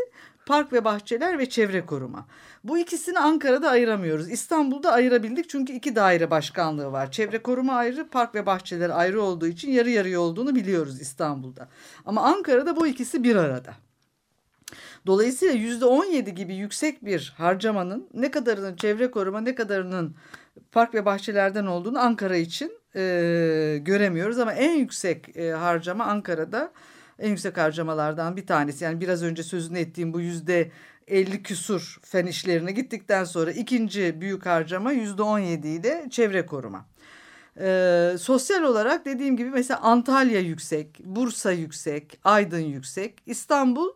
park ve bahçeler ve çevre koruma. Bu ikisini Ankara'da ayıramıyoruz. İstanbul'da ayırabildik çünkü iki daire başkanlığı var. Çevre koruma ayrı, park ve bahçeler ayrı olduğu için yarı yarıya olduğunu biliyoruz İstanbul'da. Ama Ankara'da bu ikisi bir arada. Dolayısıyla yüzde on yedi gibi yüksek bir harcamanın ne kadarının çevre koruma ne kadarının park ve bahçelerden olduğunu Ankara için e, göremiyoruz. Ama en yüksek e, harcama Ankara'da en yüksek harcamalardan bir tanesi. Yani biraz önce sözünü ettiğim bu yüzde 50 küsur fen işlerine gittikten sonra ikinci büyük harcama yüzde 17 ile çevre koruma. Ee, sosyal olarak dediğim gibi mesela Antalya yüksek, Bursa yüksek, Aydın yüksek, İstanbul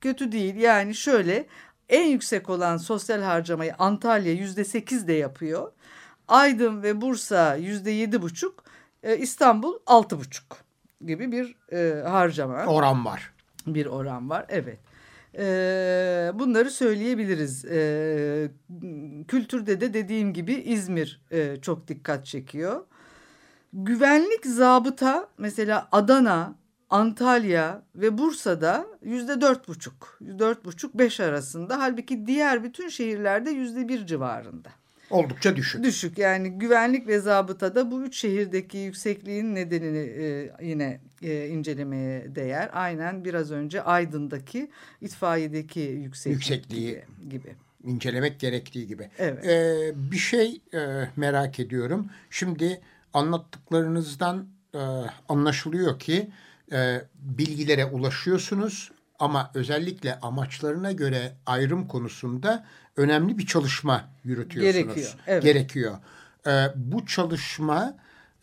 kötü değil. Yani şöyle en yüksek olan sosyal harcamayı Antalya yüzde sekiz de yapıyor. Aydın ve Bursa yüzde yedi buçuk, e, İstanbul altı buçuk gibi bir e, harcama. Oran var. Bir oran var evet. E, bunları söyleyebiliriz. E, kültürde de dediğim gibi İzmir e, çok dikkat çekiyor. Güvenlik zabıta mesela Adana, Antalya ve Bursa'da yüzde dört buçuk, dört buçuk beş arasında. Halbuki diğer bütün şehirlerde yüzde bir civarında. Oldukça düşük. Düşük yani güvenlik ve zabıtada bu üç şehirdeki yüksekliğin nedenini e, yine e, incelemeye değer. Aynen biraz önce Aydın'daki itfaiyedeki yükseklik yüksekliği gibi. incelemek gerektiği gibi. Evet. Ee, bir şey e, merak ediyorum. Şimdi anlattıklarınızdan e, anlaşılıyor ki e, bilgilere ulaşıyorsunuz ama özellikle amaçlarına göre ayrım konusunda önemli bir çalışma yürütüyorsunuz. Gerekiyor. Evet. Gerekiyor. Ee, bu çalışma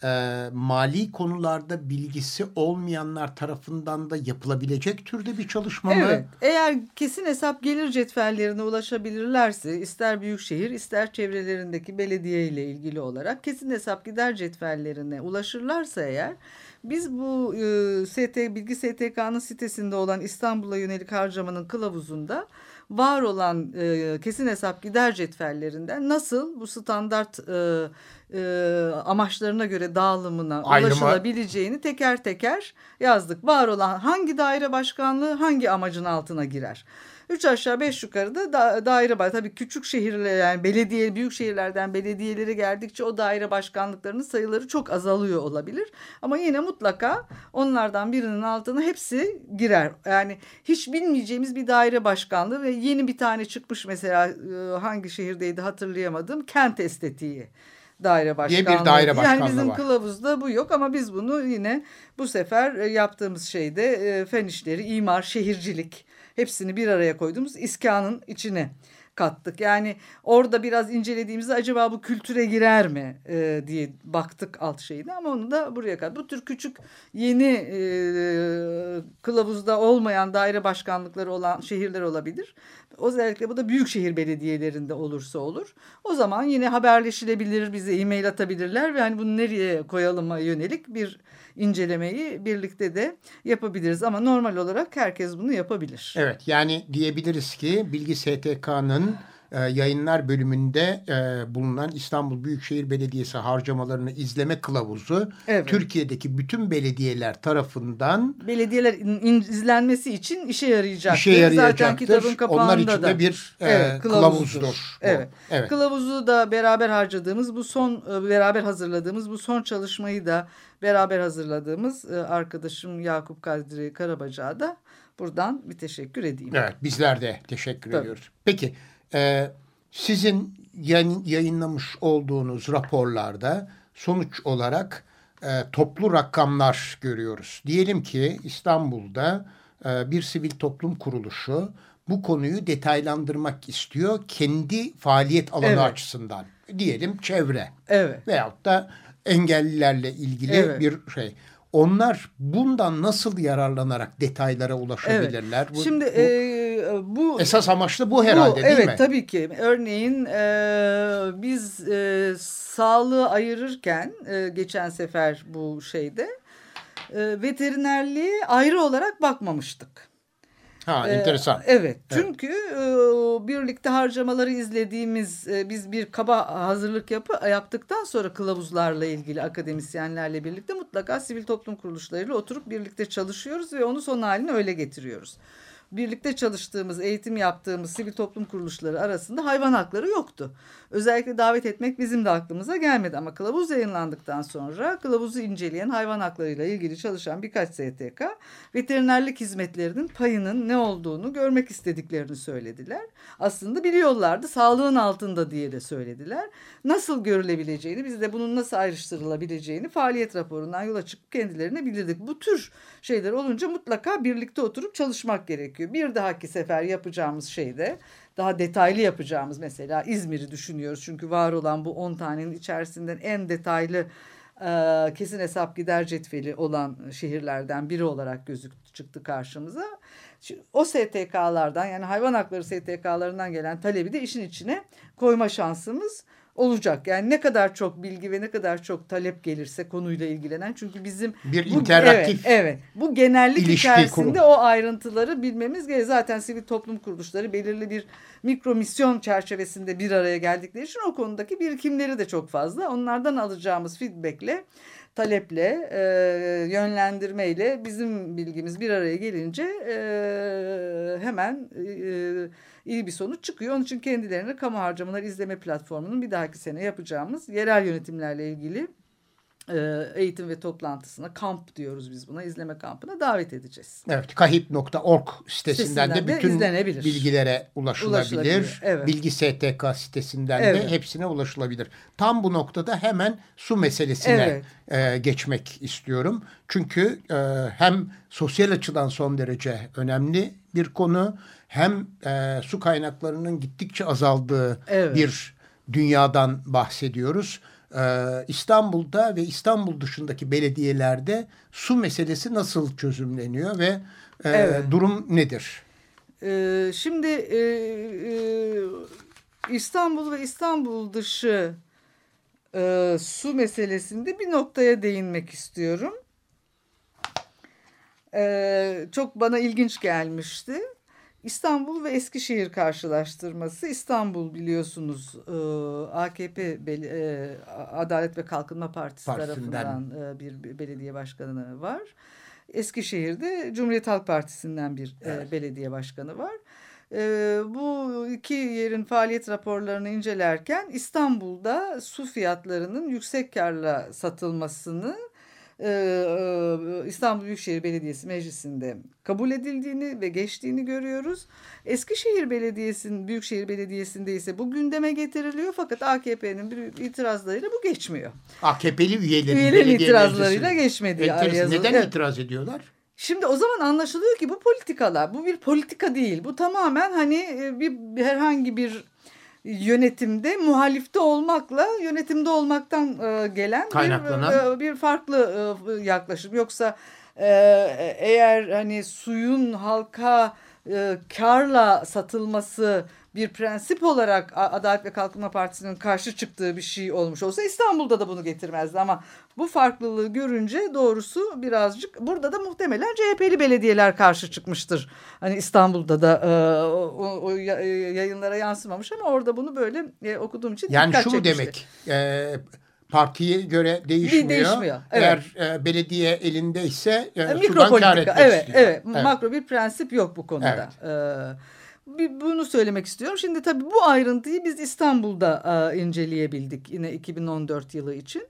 e, mali konularda bilgisi olmayanlar tarafından da yapılabilecek türde bir çalışma evet. mı? Evet. Eğer kesin hesap gelir cetvellerine ulaşabilirlerse ister büyükşehir ister çevrelerindeki belediye ile ilgili olarak kesin hesap gider cetvellerine ulaşırlarsa eğer biz bu e, ST Bilgi STK'nın sitesinde olan İstanbul'a yönelik harcamanın kılavuzunda var olan e, kesin hesap gider cetvellerinden nasıl bu standart e, e, amaçlarına göre dağılımına Ayrıma. ulaşılabileceğini teker teker yazdık. Var olan hangi daire başkanlığı hangi amacın altına girer? Üç aşağı beş yukarıda da, daire var. Tabii küçük şehirler yani belediye, büyük şehirlerden belediyelere geldikçe o daire başkanlıklarının sayıları çok azalıyor olabilir. Ama yine mutlaka onlardan birinin altına hepsi girer. Yani hiç bilmeyeceğimiz bir daire başkanlığı ve yeni bir tane çıkmış mesela e, hangi şehirdeydi hatırlayamadım. Kent estetiği daire başkanlığı. Diye bir daire başkanlığı Yani bizim var. kılavuzda bu yok ama biz bunu yine bu sefer e, yaptığımız şeyde e, fen işleri, imar, şehircilik hepsini bir araya koyduğumuz iskanın içine kattık. Yani orada biraz incelediğimizde acaba bu kültüre girer mi e, diye baktık alt şeyde ama onu da buraya kadar. Bu tür küçük yeni e, kılavuzda olmayan daire başkanlıkları olan şehirler olabilir. Özellikle bu da büyük şehir belediyelerinde olursa olur. O zaman yine haberleşilebilir, bize e-mail atabilirler ve hani bunu nereye koyalıma yönelik bir incelemeyi birlikte de yapabiliriz. Ama normal olarak herkes bunu yapabilir. Evet yani diyebiliriz ki Bilgi STK'nın yayınlar bölümünde e, bulunan İstanbul Büyükşehir Belediyesi harcamalarını izleme kılavuzu Evet. Türkiye'deki bütün belediyeler tarafından Belediyeler izlenmesi için işe yarayacaktır. işe yarayacaktır. Zaten kitabın kapağında Onlar için da. de bir e, Evet, kılavuzdur. Evet. evet. Kılavuzu da beraber harcadığımız bu son e, beraber hazırladığımız bu son çalışmayı da beraber hazırladığımız e, arkadaşım Yakup Kadri Karabacak'a da buradan bir teşekkür edeyim. Evet, bizler de teşekkür Tabii. ediyoruz. Peki, e, sizin yayın, yayınlamış olduğunuz raporlarda sonuç olarak e, toplu rakamlar görüyoruz. Diyelim ki İstanbul'da e, bir sivil toplum kuruluşu bu konuyu detaylandırmak istiyor kendi faaliyet alanı Evet. açısından. Diyelim çevre Evet. veyahut da engellilerle ilgili Evet. bir şey. Onlar bundan nasıl yararlanarak detaylara ulaşabilirler? Bu- Şimdi bu- e, bu Esas amaçlı bu herhalde Bu, değil evet, mi? tabii ki. Örneğin e, biz e, sağlığı ayırırken e, geçen sefer bu şeyde e, veterinerliğe ayrı olarak bakmamıştık. Ha, Ee, enteresan. Evet çünkü e, birlikte harcamaları izlediğimiz e, biz bir kaba hazırlık yapı yaptıktan sonra kılavuzlarla ilgili akademisyenlerle birlikte mutlaka sivil toplum kuruluşlarıyla oturup birlikte çalışıyoruz ve onu son haline öyle getiriyoruz. Birlikte çalıştığımız, eğitim yaptığımız sivil toplum kuruluşları arasında hayvan hakları yoktu. Özellikle davet etmek bizim de aklımıza gelmedi ama kılavuz yayınlandıktan sonra kılavuzu inceleyen hayvan haklarıyla ilgili çalışan birkaç STK veterinerlik hizmetlerinin payının ne olduğunu görmek istediklerini söylediler. Aslında biliyorlardı sağlığın altında diye de söylediler. Nasıl görülebileceğini biz de bunun nasıl ayrıştırılabileceğini faaliyet raporundan yola çıkıp kendilerine bildirdik. Bu tür şeyler olunca mutlaka birlikte oturup çalışmak gerekiyor. Bir dahaki sefer yapacağımız şeyde daha detaylı yapacağımız mesela İzmir'i düşünüyoruz. Çünkü var olan bu 10 tanenin içerisinden en detaylı e, kesin hesap gider cetveli olan şehirlerden biri olarak gözük çıktı karşımıza. Şimdi O STK'lardan yani hayvan hakları STK'larından gelen talebi de işin içine koyma şansımız olacak. Yani ne kadar çok bilgi ve ne kadar çok talep gelirse konuyla ilgilenen çünkü bizim Bir bu- interaktif evet, evet bu genellik içerisinde kurun. o ayrıntıları bilmemiz gerekiyor. Zaten sivil toplum kuruluşları belirli bir mikro misyon çerçevesinde bir araya geldikleri için o konudaki birikimleri de çok fazla. Onlardan alacağımız feedbackle taleple, e, yönlendirmeyle bizim bilgimiz bir araya gelince e, hemen e, iyi bir sonuç çıkıyor. Onun için kendilerine kamu harcamaları izleme platformunun bir dahaki sene yapacağımız yerel yönetimlerle ilgili e, eğitim ve toplantısına kamp diyoruz biz buna izleme kampına davet edeceğiz. Evet, kahip.org sitesinden de Sitesinden de bütün izlenebilir. bilgilere ulaşılabilir. Ulaşılabilir, evet. Bilgi STK sitesinden de Evet. hepsine ulaşılabilir. Tam bu noktada hemen su meselesine Evet. e, geçmek istiyorum. Çünkü e, hem sosyal açıdan son derece önemli bir konu hem e, su kaynaklarının gittikçe azaldığı Evet. bir dünyadan bahsediyoruz. Ee, İstanbul'da ve İstanbul dışındaki belediyelerde su meselesi nasıl çözümleniyor ve e, Evet. durum nedir? Ee, şimdi e, e, İstanbul ve İstanbul dışı e, su meselesinde bir noktaya değinmek istiyorum. Ee, çok bana ilginç gelmişti. İstanbul ve Eskişehir karşılaştırması. İstanbul biliyorsunuz e, AKP e, Adalet ve Kalkınma Partisi Partisinden. tarafından e, bir belediye başkanı var. Eskişehir'de Cumhuriyet Halk Partisi'nden bir e, belediye başkanı var. Bu iki yerin faaliyet raporlarını incelerken İstanbul'da su fiyatlarının yüksek karla satılmasını e, e, İstanbul Büyükşehir Belediyesi Meclisi'nde kabul edildiğini ve geçtiğini görüyoruz. Eskişehir Belediyesi'nin Büyükşehir Belediyesi'nde ise bu gündeme getiriliyor fakat AKP'nin itirazlarıyla bu geçmiyor. AKP'li üyelerin, Üyelerin itirazlarıyla geçmedi. Enteresan. Neden Evet. itiraz ediyorlar? Şimdi o zaman anlaşılıyor ki bu politikalar, bu bir politika değil. Bu tamamen hani e, bir- herhangi bir yönetimde muhalifte olmakla yönetimde olmaktan e, gelen Kaynaklanan. bir, e, bir farklı e, yaklaşım. Yoksa e, eğer hani suyun halka e, karla satılması bir prensip olarak Adalet ve Kalkınma Partisi'nin karşı çıktığı bir şey olmuş olsa İstanbul'da da bunu getirmezdi ama bu farklılığı görünce doğrusu birazcık burada da muhtemelen CHP'li belediyeler karşı çıkmıştır. Hani İstanbul'da da e, o, o yayınlara yansımamış ama orada bunu böyle e, okuduğum için yani dikkat şu çekmişti. demek e, partiye göre değişmiyor. değişmiyor. Evet. Eğer e, belediye elindeyse e, Mikropolitika. Evet, evet, evet. Makro bir prensip yok bu konuda. Evet. Ee, bunu söylemek istiyorum. Şimdi tabii bu ayrıntıyı biz İstanbul'da e, inceleyebildik yine 2014 yılı için.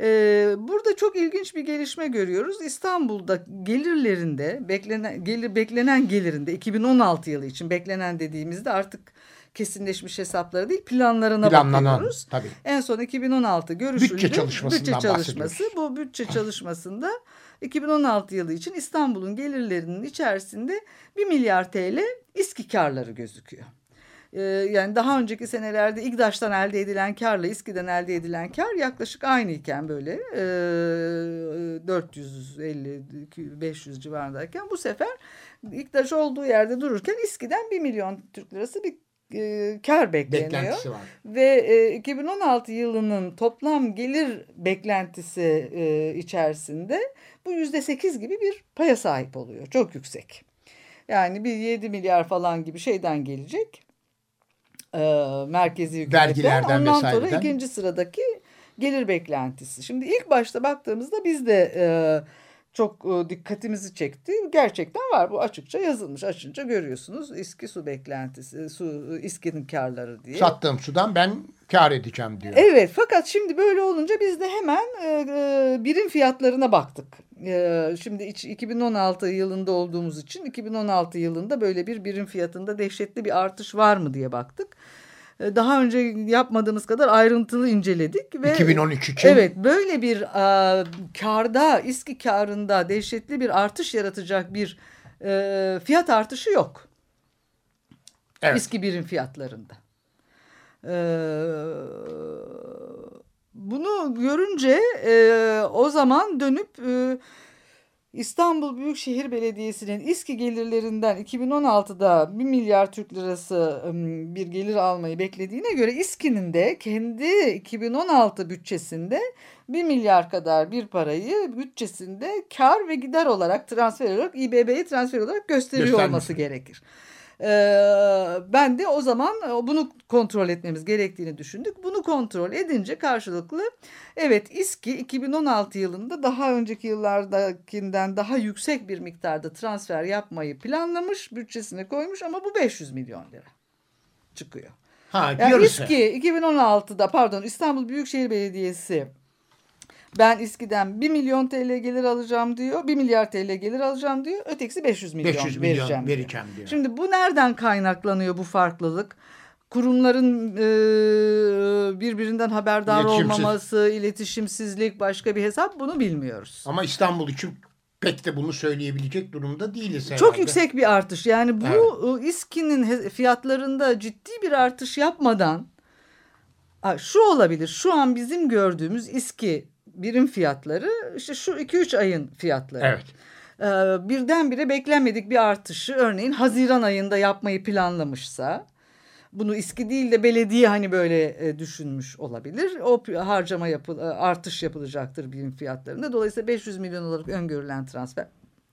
Ee, burada çok ilginç bir gelişme görüyoruz. İstanbul'da gelirlerinde beklenen gelir beklenen gelirinde 2016 yılı için beklenen dediğimizde artık kesinleşmiş hesapları değil planlarına Planlanan, bakıyoruz. Tabii. En son 2016 görüşüldü. Bütçe çalışmasından bütçe çalışması. Bu bütçe çalışmasında 2016 yılı için İstanbul'un gelirlerinin içerisinde 1 milyar TL İSKİ karları gözüküyor. Ee, yani daha önceki senelerde İGDAŞ'tan elde edilen karla İSKİ'den elde edilen kar yaklaşık aynı iken böyle e, 450-500 civarındayken bu sefer İGDAŞ olduğu yerde dururken İSKİ'den 1 milyon Türk lirası bir e, kar bekleniyor. Ve e, 2016 yılının toplam gelir beklentisi e, içerisinde bu yüzde sekiz gibi bir paya sahip oluyor. Çok yüksek. Yani bir 7 milyar falan gibi şeyden gelecek. E, merkezi hükümetten. Vergilerden Ondan vesaireden. sonra ikinci sıradaki gelir beklentisi. Şimdi ilk başta baktığımızda biz de e, çok e, dikkatimizi çekti. Gerçekten var bu açıkça yazılmış. Açınca görüyorsunuz İSKİ su beklentisi, su İSKİ'nin karları diye. Sattığım sudan ben kar edeceğim diyor. Evet fakat şimdi böyle olunca biz de hemen e, e, birim fiyatlarına baktık. E, şimdi 2016 yılında olduğumuz için 2016 yılında böyle bir birim fiyatında dehşetli bir artış var mı diye baktık. E, daha önce yapmadığımız kadar ayrıntılı inceledik. ve 2013 için. Evet böyle bir e, karda, iski karında dehşetli bir artış yaratacak bir e, fiyat artışı yok. Evet. İski birim fiyatlarında. E, bunu görünce e, o zaman dönüp... E, İstanbul Büyükşehir Belediyesi'nin İSKİ gelirlerinden 2016'da 1 milyar Türk lirası bir gelir almayı beklediğine göre İSKİ'nin de kendi 2016 bütçesinde 1 milyar kadar bir parayı bütçesinde kar ve gider olarak transfer olarak İBB'ye transfer olarak gösteriyor olması gerekir. Ee, ben de o zaman e, bunu kontrol etmemiz gerektiğini düşündük. Bunu kontrol edince karşılıklı evet İSKİ 2016 yılında daha önceki yıllardakinden daha yüksek bir miktarda transfer yapmayı planlamış, bütçesine koymuş ama bu 500 milyon lira çıkıyor. Ha, yani İSKİ 2016'da pardon İstanbul Büyükşehir Belediyesi ben İSKİ'den 1 milyon TL gelir alacağım diyor. 1 milyar TL gelir alacağım diyor. Ötekisi 500 milyon, 500 milyon vereceğim, vereceğim diyor. diyor. Şimdi bu nereden kaynaklanıyor bu farklılık? Kurumların e, birbirinden haberdar olmaması, iletişimsizlik, başka bir hesap bunu bilmiyoruz. Ama İstanbul için pek de bunu söyleyebilecek durumda değiliz herhalde. Çok yüksek bir artış. Yani bu evet. İSKİ'nin fiyatlarında ciddi bir artış yapmadan şu olabilir. Şu an bizim gördüğümüz İSKİ birim fiyatları işte şu 2-3 ayın fiyatları. Evet. Ee, birdenbire beklenmedik bir artışı örneğin Haziran ayında yapmayı planlamışsa bunu İSKİ değil de belediye hani böyle e, düşünmüş olabilir. O harcama yapı, artış yapılacaktır birim fiyatlarında. Dolayısıyla 500 milyon olarak öngörülen transfer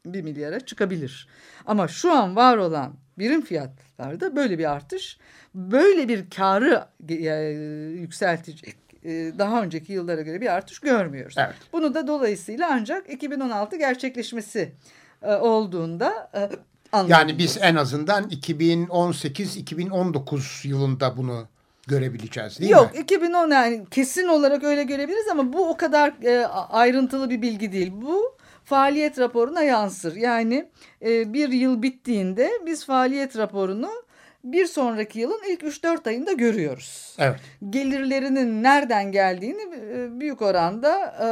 1 milyara çıkabilir. Ama şu an var olan birim fiyatlarda böyle bir artış, böyle bir karı e, yükseltecek e, daha önceki yıllara göre bir artış görmüyoruz. Evet. Bunu da dolayısıyla ancak 2016 gerçekleşmesi e, olduğunda e, Yani biz en azından 2018-2019 yılında bunu görebileceğiz değil Yok, mi? Yok 2010 yani kesin olarak öyle görebiliriz ama bu o kadar e, ayrıntılı bir bilgi değil. Bu faaliyet raporuna yansır. Yani e, bir yıl bittiğinde biz faaliyet raporunu bir sonraki yılın ilk 3-4 ayında görüyoruz. Evet. Gelirlerinin nereden geldiğini e, büyük oranda e,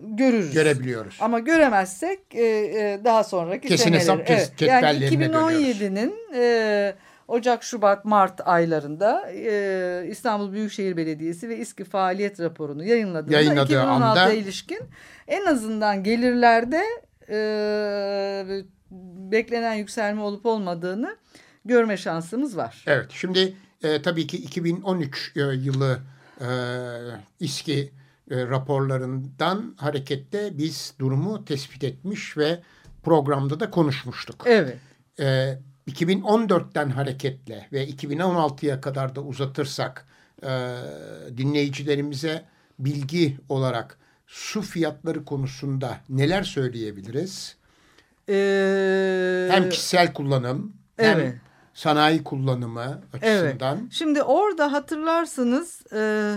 görürüz. Görebiliyoruz. Ama göremezsek e, e, daha sonraki Kesin seneleri. hesap evet. Yani 2017'nin e, Ocak, Şubat, Mart aylarında e, İstanbul Büyükşehir Belediyesi ve İSKİ faaliyet raporunu yayınladığında Yayınladığı 2016'ya anda... ilişkin en azından gelirlerde e, beklenen yükselme olup olmadığını görme şansımız var. Evet şimdi e, tabii ki 2013 e, yılı e, İSKİ e, raporlarından hareketle biz durumu tespit etmiş ve programda da konuşmuştuk. Evet. E, 2014'ten hareketle ve 2016'ya kadar da uzatırsak e, dinleyicilerimize bilgi olarak su fiyatları konusunda neler söyleyebiliriz? Ee, Hem kişisel kullanım hem Evet. Sanayi kullanımı açısından. Evet. Şimdi orada hatırlarsınız e,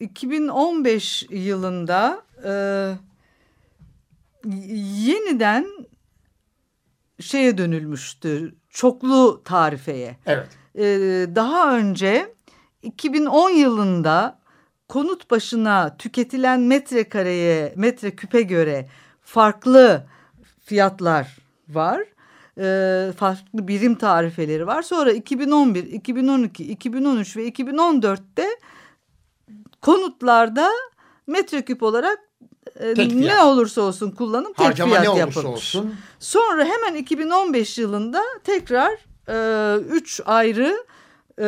2015 yılında e, yeniden şeye dönülmüştü. Çoklu tarifeye. Evet. E, daha önce 2010 yılında konut başına tüketilen metrekareye, metreküpe göre farklı fiyatlar var. E, farklı birim tarifeleri var. Sonra 2011, 2012, 2013 ve 2014'te konutlarda metreküp olarak e, Tek ne olursa olsun kullanım tek Harcama fiyat ne olursa yapılmış. olsun. Sonra hemen 2015 yılında tekrar e, üç ayrı e,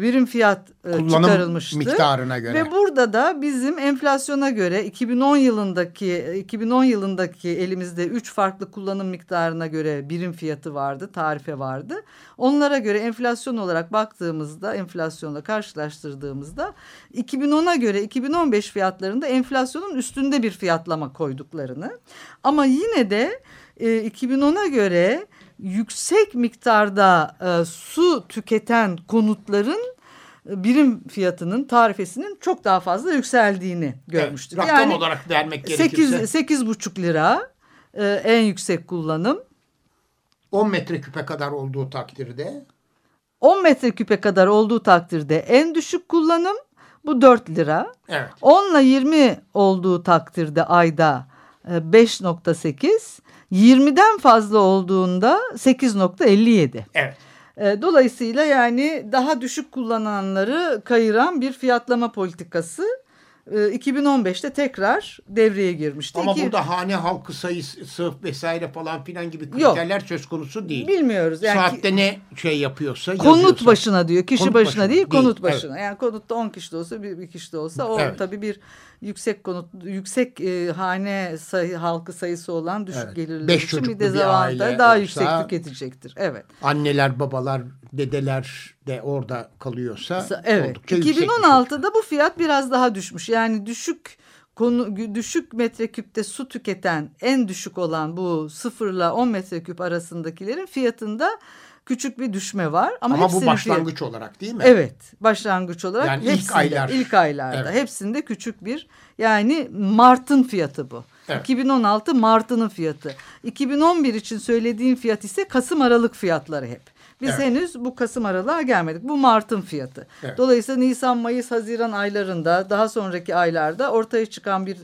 birim fiyat e, Kullanım çıkarılmıştı. miktarına göre. Ve burada da bizim enflasyona göre 2010 yılındaki 2010 yılındaki elimizde üç farklı kullanım miktarına göre birim fiyatı vardı, tarife vardı. Onlara göre enflasyon olarak baktığımızda, enflasyonla karşılaştırdığımızda 2010'a göre 2015 fiyatlarında enflasyonun üstünde bir fiyatlama koyduklarını ama yine de e, 2010'a göre yüksek miktarda e, su tüketen konutların e, birim fiyatının tarifesinin çok daha fazla yükseldiğini görmüştük. Evet, rakam yani olarak vermek gerekirse 8 sekiz buçuk lira e, en yüksek kullanım. 10 metreküpe kadar olduğu takdirde 10 metreküpe kadar olduğu takdirde en düşük kullanım bu 4 lira. evet 10 ile 20 olduğu takdirde ayda e, 5.8, 20'den fazla olduğunda 8.57. evet E, Dolayısıyla yani daha düşük kullananları kayıran bir fiyatlama politikası e, 2015'te tekrar devreye girmişti. ama İki- burada hane halkı sayısı vesaire falan filan gibi Yok. kriterler söz konusu değil. bilmiyoruz. Yani ki- Saatte ne şey yapıyorsa konut yazıyorsa. başına diyor. Kişi Konut başına, başına değil, değil, konut evet. başına. Yani konutta 10 kişi de olsa bir, bir kişi de olsa o Evet. tabii bir yüksek konut yüksek e, hane sayı halkı sayısı olan düşük Evet. gelirli Beş için bir dezavantaj daha olsa- yüksek tüketecektir. Evet. Anneler, babalar, dedeler de orada kalıyorsa Evet. oldukça yüksek bir şey. 2016'da bu fiyat biraz daha düşmüş. Yani düşük konu düşük metreküpte su tüketen en düşük olan bu sıfırla 10 metreküp arasındakilerin fiyatında küçük bir düşme var. Ama, Ama bu başlangıç olarak değil mi? Evet başlangıç olarak Yani ilk hepsinde, aylar. ilk aylarda Evet. hepsinde küçük bir yani Mart'ın fiyatı bu. Evet. 2016 Mart'ının fiyatı. 2011 için söylediğim fiyat ise Kasım Aralık fiyatları hep. Biz Evet. henüz bu Kasım Aralık'a gelmedik. Bu Mart'ın fiyatı. Evet. Dolayısıyla Nisan, Mayıs, Haziran aylarında daha sonraki aylarda ortaya çıkan bir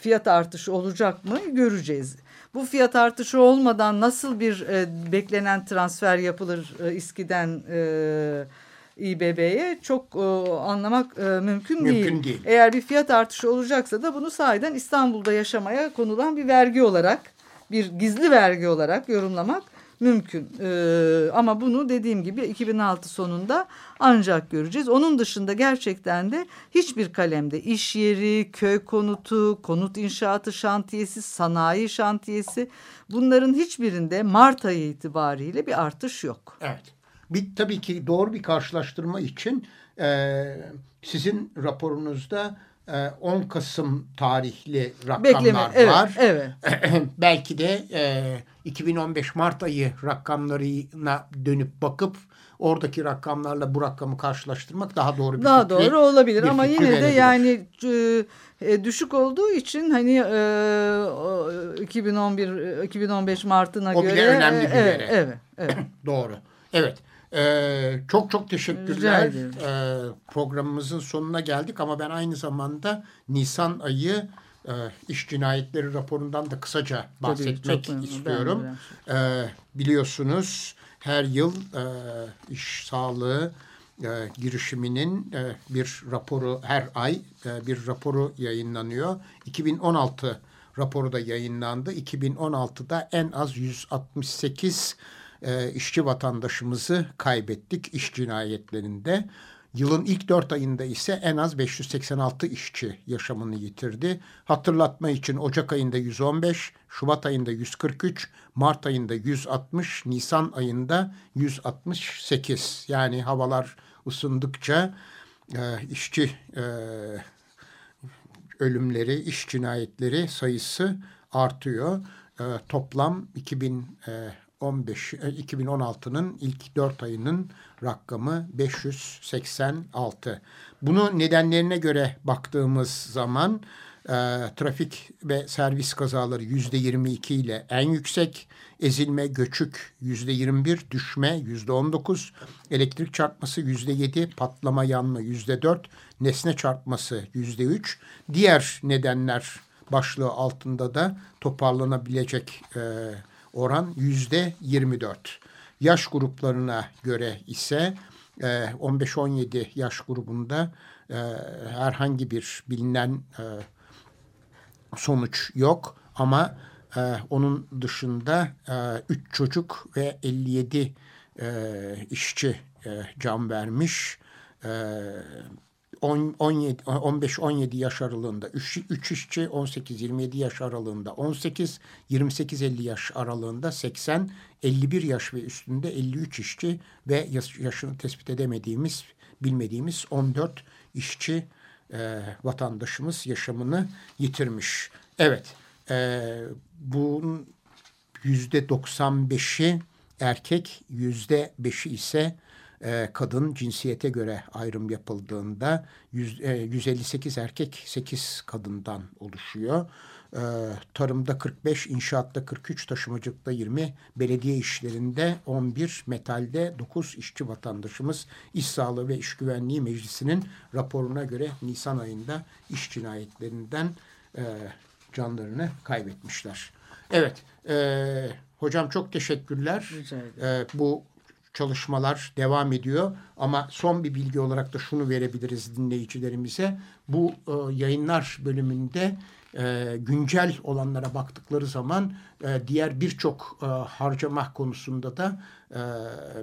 fiyat artışı olacak mı göreceğiz. Bu fiyat artışı olmadan nasıl bir e, beklenen transfer yapılır e, İSKİ'den e, İBB'ye çok e, anlamak e, mümkün, Mümkün değil. Eğer bir fiyat artışı olacaksa da bunu sahiden İstanbul'da yaşamaya konulan bir vergi olarak bir gizli vergi olarak yorumlamak mümkün. Ee, ama bunu dediğim gibi 2006 sonunda ancak göreceğiz. Onun dışında gerçekten de hiçbir kalemde iş yeri, köy konutu, konut inşaatı şantiyesi, sanayi şantiyesi bunların hiçbirinde Mart ayı itibariyle bir artış yok. Evet. Bir, tabii ki doğru bir karşılaştırma için e, sizin raporunuzda e, 10 Kasım tarihli rakamlar Bekleme, evet, var. evet. Belki de e, 2015 Mart ayı rakamlarına dönüp bakıp oradaki rakamlarla bu rakamı karşılaştırmak daha doğru bir Daha fikri- doğru olabilir ama yine de verebilir. yani e, e, düşük olduğu için hani e, o 2011 2015 Mart'ına O bile göre önemli bir e, evet, veri. evet, evet. Doğru. Evet. Ee, çok çok teşekkürler. Ee, programımızın sonuna geldik ama ben aynı zamanda Nisan ayı e, iş cinayetleri raporundan da kısaca bahsetmek memnun. istiyorum. De Ee, biliyorsunuz her yıl e, iş sağlığı e, girişiminin e, bir raporu her ay e, bir raporu yayınlanıyor. 2016 raporu da yayınlandı. 2016'da en az 168 e, işçi vatandaşımızı kaybettik iş cinayetlerinde. Yılın ilk dört ayında ise en az 586 işçi yaşamını yitirdi. Hatırlatma için Ocak ayında 115, Şubat ayında 143, Mart ayında 160, Nisan ayında 168. Yani havalar ısındıkça e, işçi e, ölümleri, iş cinayetleri sayısı artıyor. E, toplam 2015 2016'nın e, ilk 4 ayının rakamı 586. Bunu nedenlerine göre baktığımız zaman e, trafik ve servis kazaları yüzde 22 ile en yüksek, ezilme, göçük yüzde 21, düşme yüzde 19, elektrik çarpması yüzde 7, patlama, yanma yüzde 4, nesne çarpması yüzde 3. Diğer nedenler başlığı altında da toparlanabilecek e, oran yüzde 24. Yaş gruplarına göre ise 15-17 e, yaş grubunda e, herhangi bir bilinen e, sonuç yok ama onun dışında 3 çocuk ve 57 işçi can vermiş. 15-17 yaş aralığında 3, 3 işçi, 18-27 yaş aralığında 18, 28-50 yaş aralığında 80, 51 yaş ve üstünde 53 işçi ve yaşını tespit edemediğimiz, bilmediğimiz 14 işçi e, vatandaşımız yaşamını yitirmiş. Evet, e, bunun yüzde 95'i erkek, yüzde 5'i ise e, kadın cinsiyete göre ayrım yapıldığında 100, e, 158 erkek 8 kadından oluşuyor. E, tarımda 45, inşaatta 43, taşımacılıkta 20, belediye işlerinde 11, metalde 9 işçi vatandaşımız İş Sağlığı ve İş Güvenliği Meclisi'nin raporuna göre Nisan ayında iş cinayetlerinden e, canlarını kaybetmişler. Evet, e, hocam çok teşekkürler. Rica ederim. E, bu çalışmalar devam ediyor. Ama son bir bilgi olarak da şunu verebiliriz dinleyicilerimize. Bu e, yayınlar bölümünde e, güncel olanlara baktıkları zaman e, diğer birçok e, harcama konusunda da e,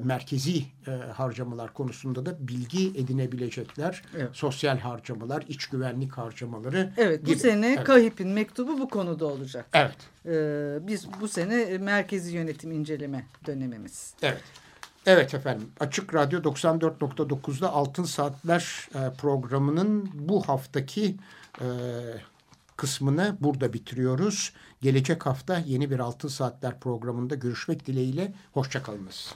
merkezi e, harcamalar konusunda da bilgi edinebilecekler. Evet. Sosyal harcamalar, iç güvenlik harcamaları. Evet bu gibi. sene evet. KAHİP'in mektubu bu konuda olacak. Evet. Ee, biz bu sene merkezi yönetim inceleme dönemimiz. Evet. Evet efendim Açık Radyo 94.9'da Altın Saatler e, programının bu haftaki e, kısmını burada bitiriyoruz. Gelecek hafta yeni bir Altın Saatler programında görüşmek dileğiyle. Hoşçakalınız.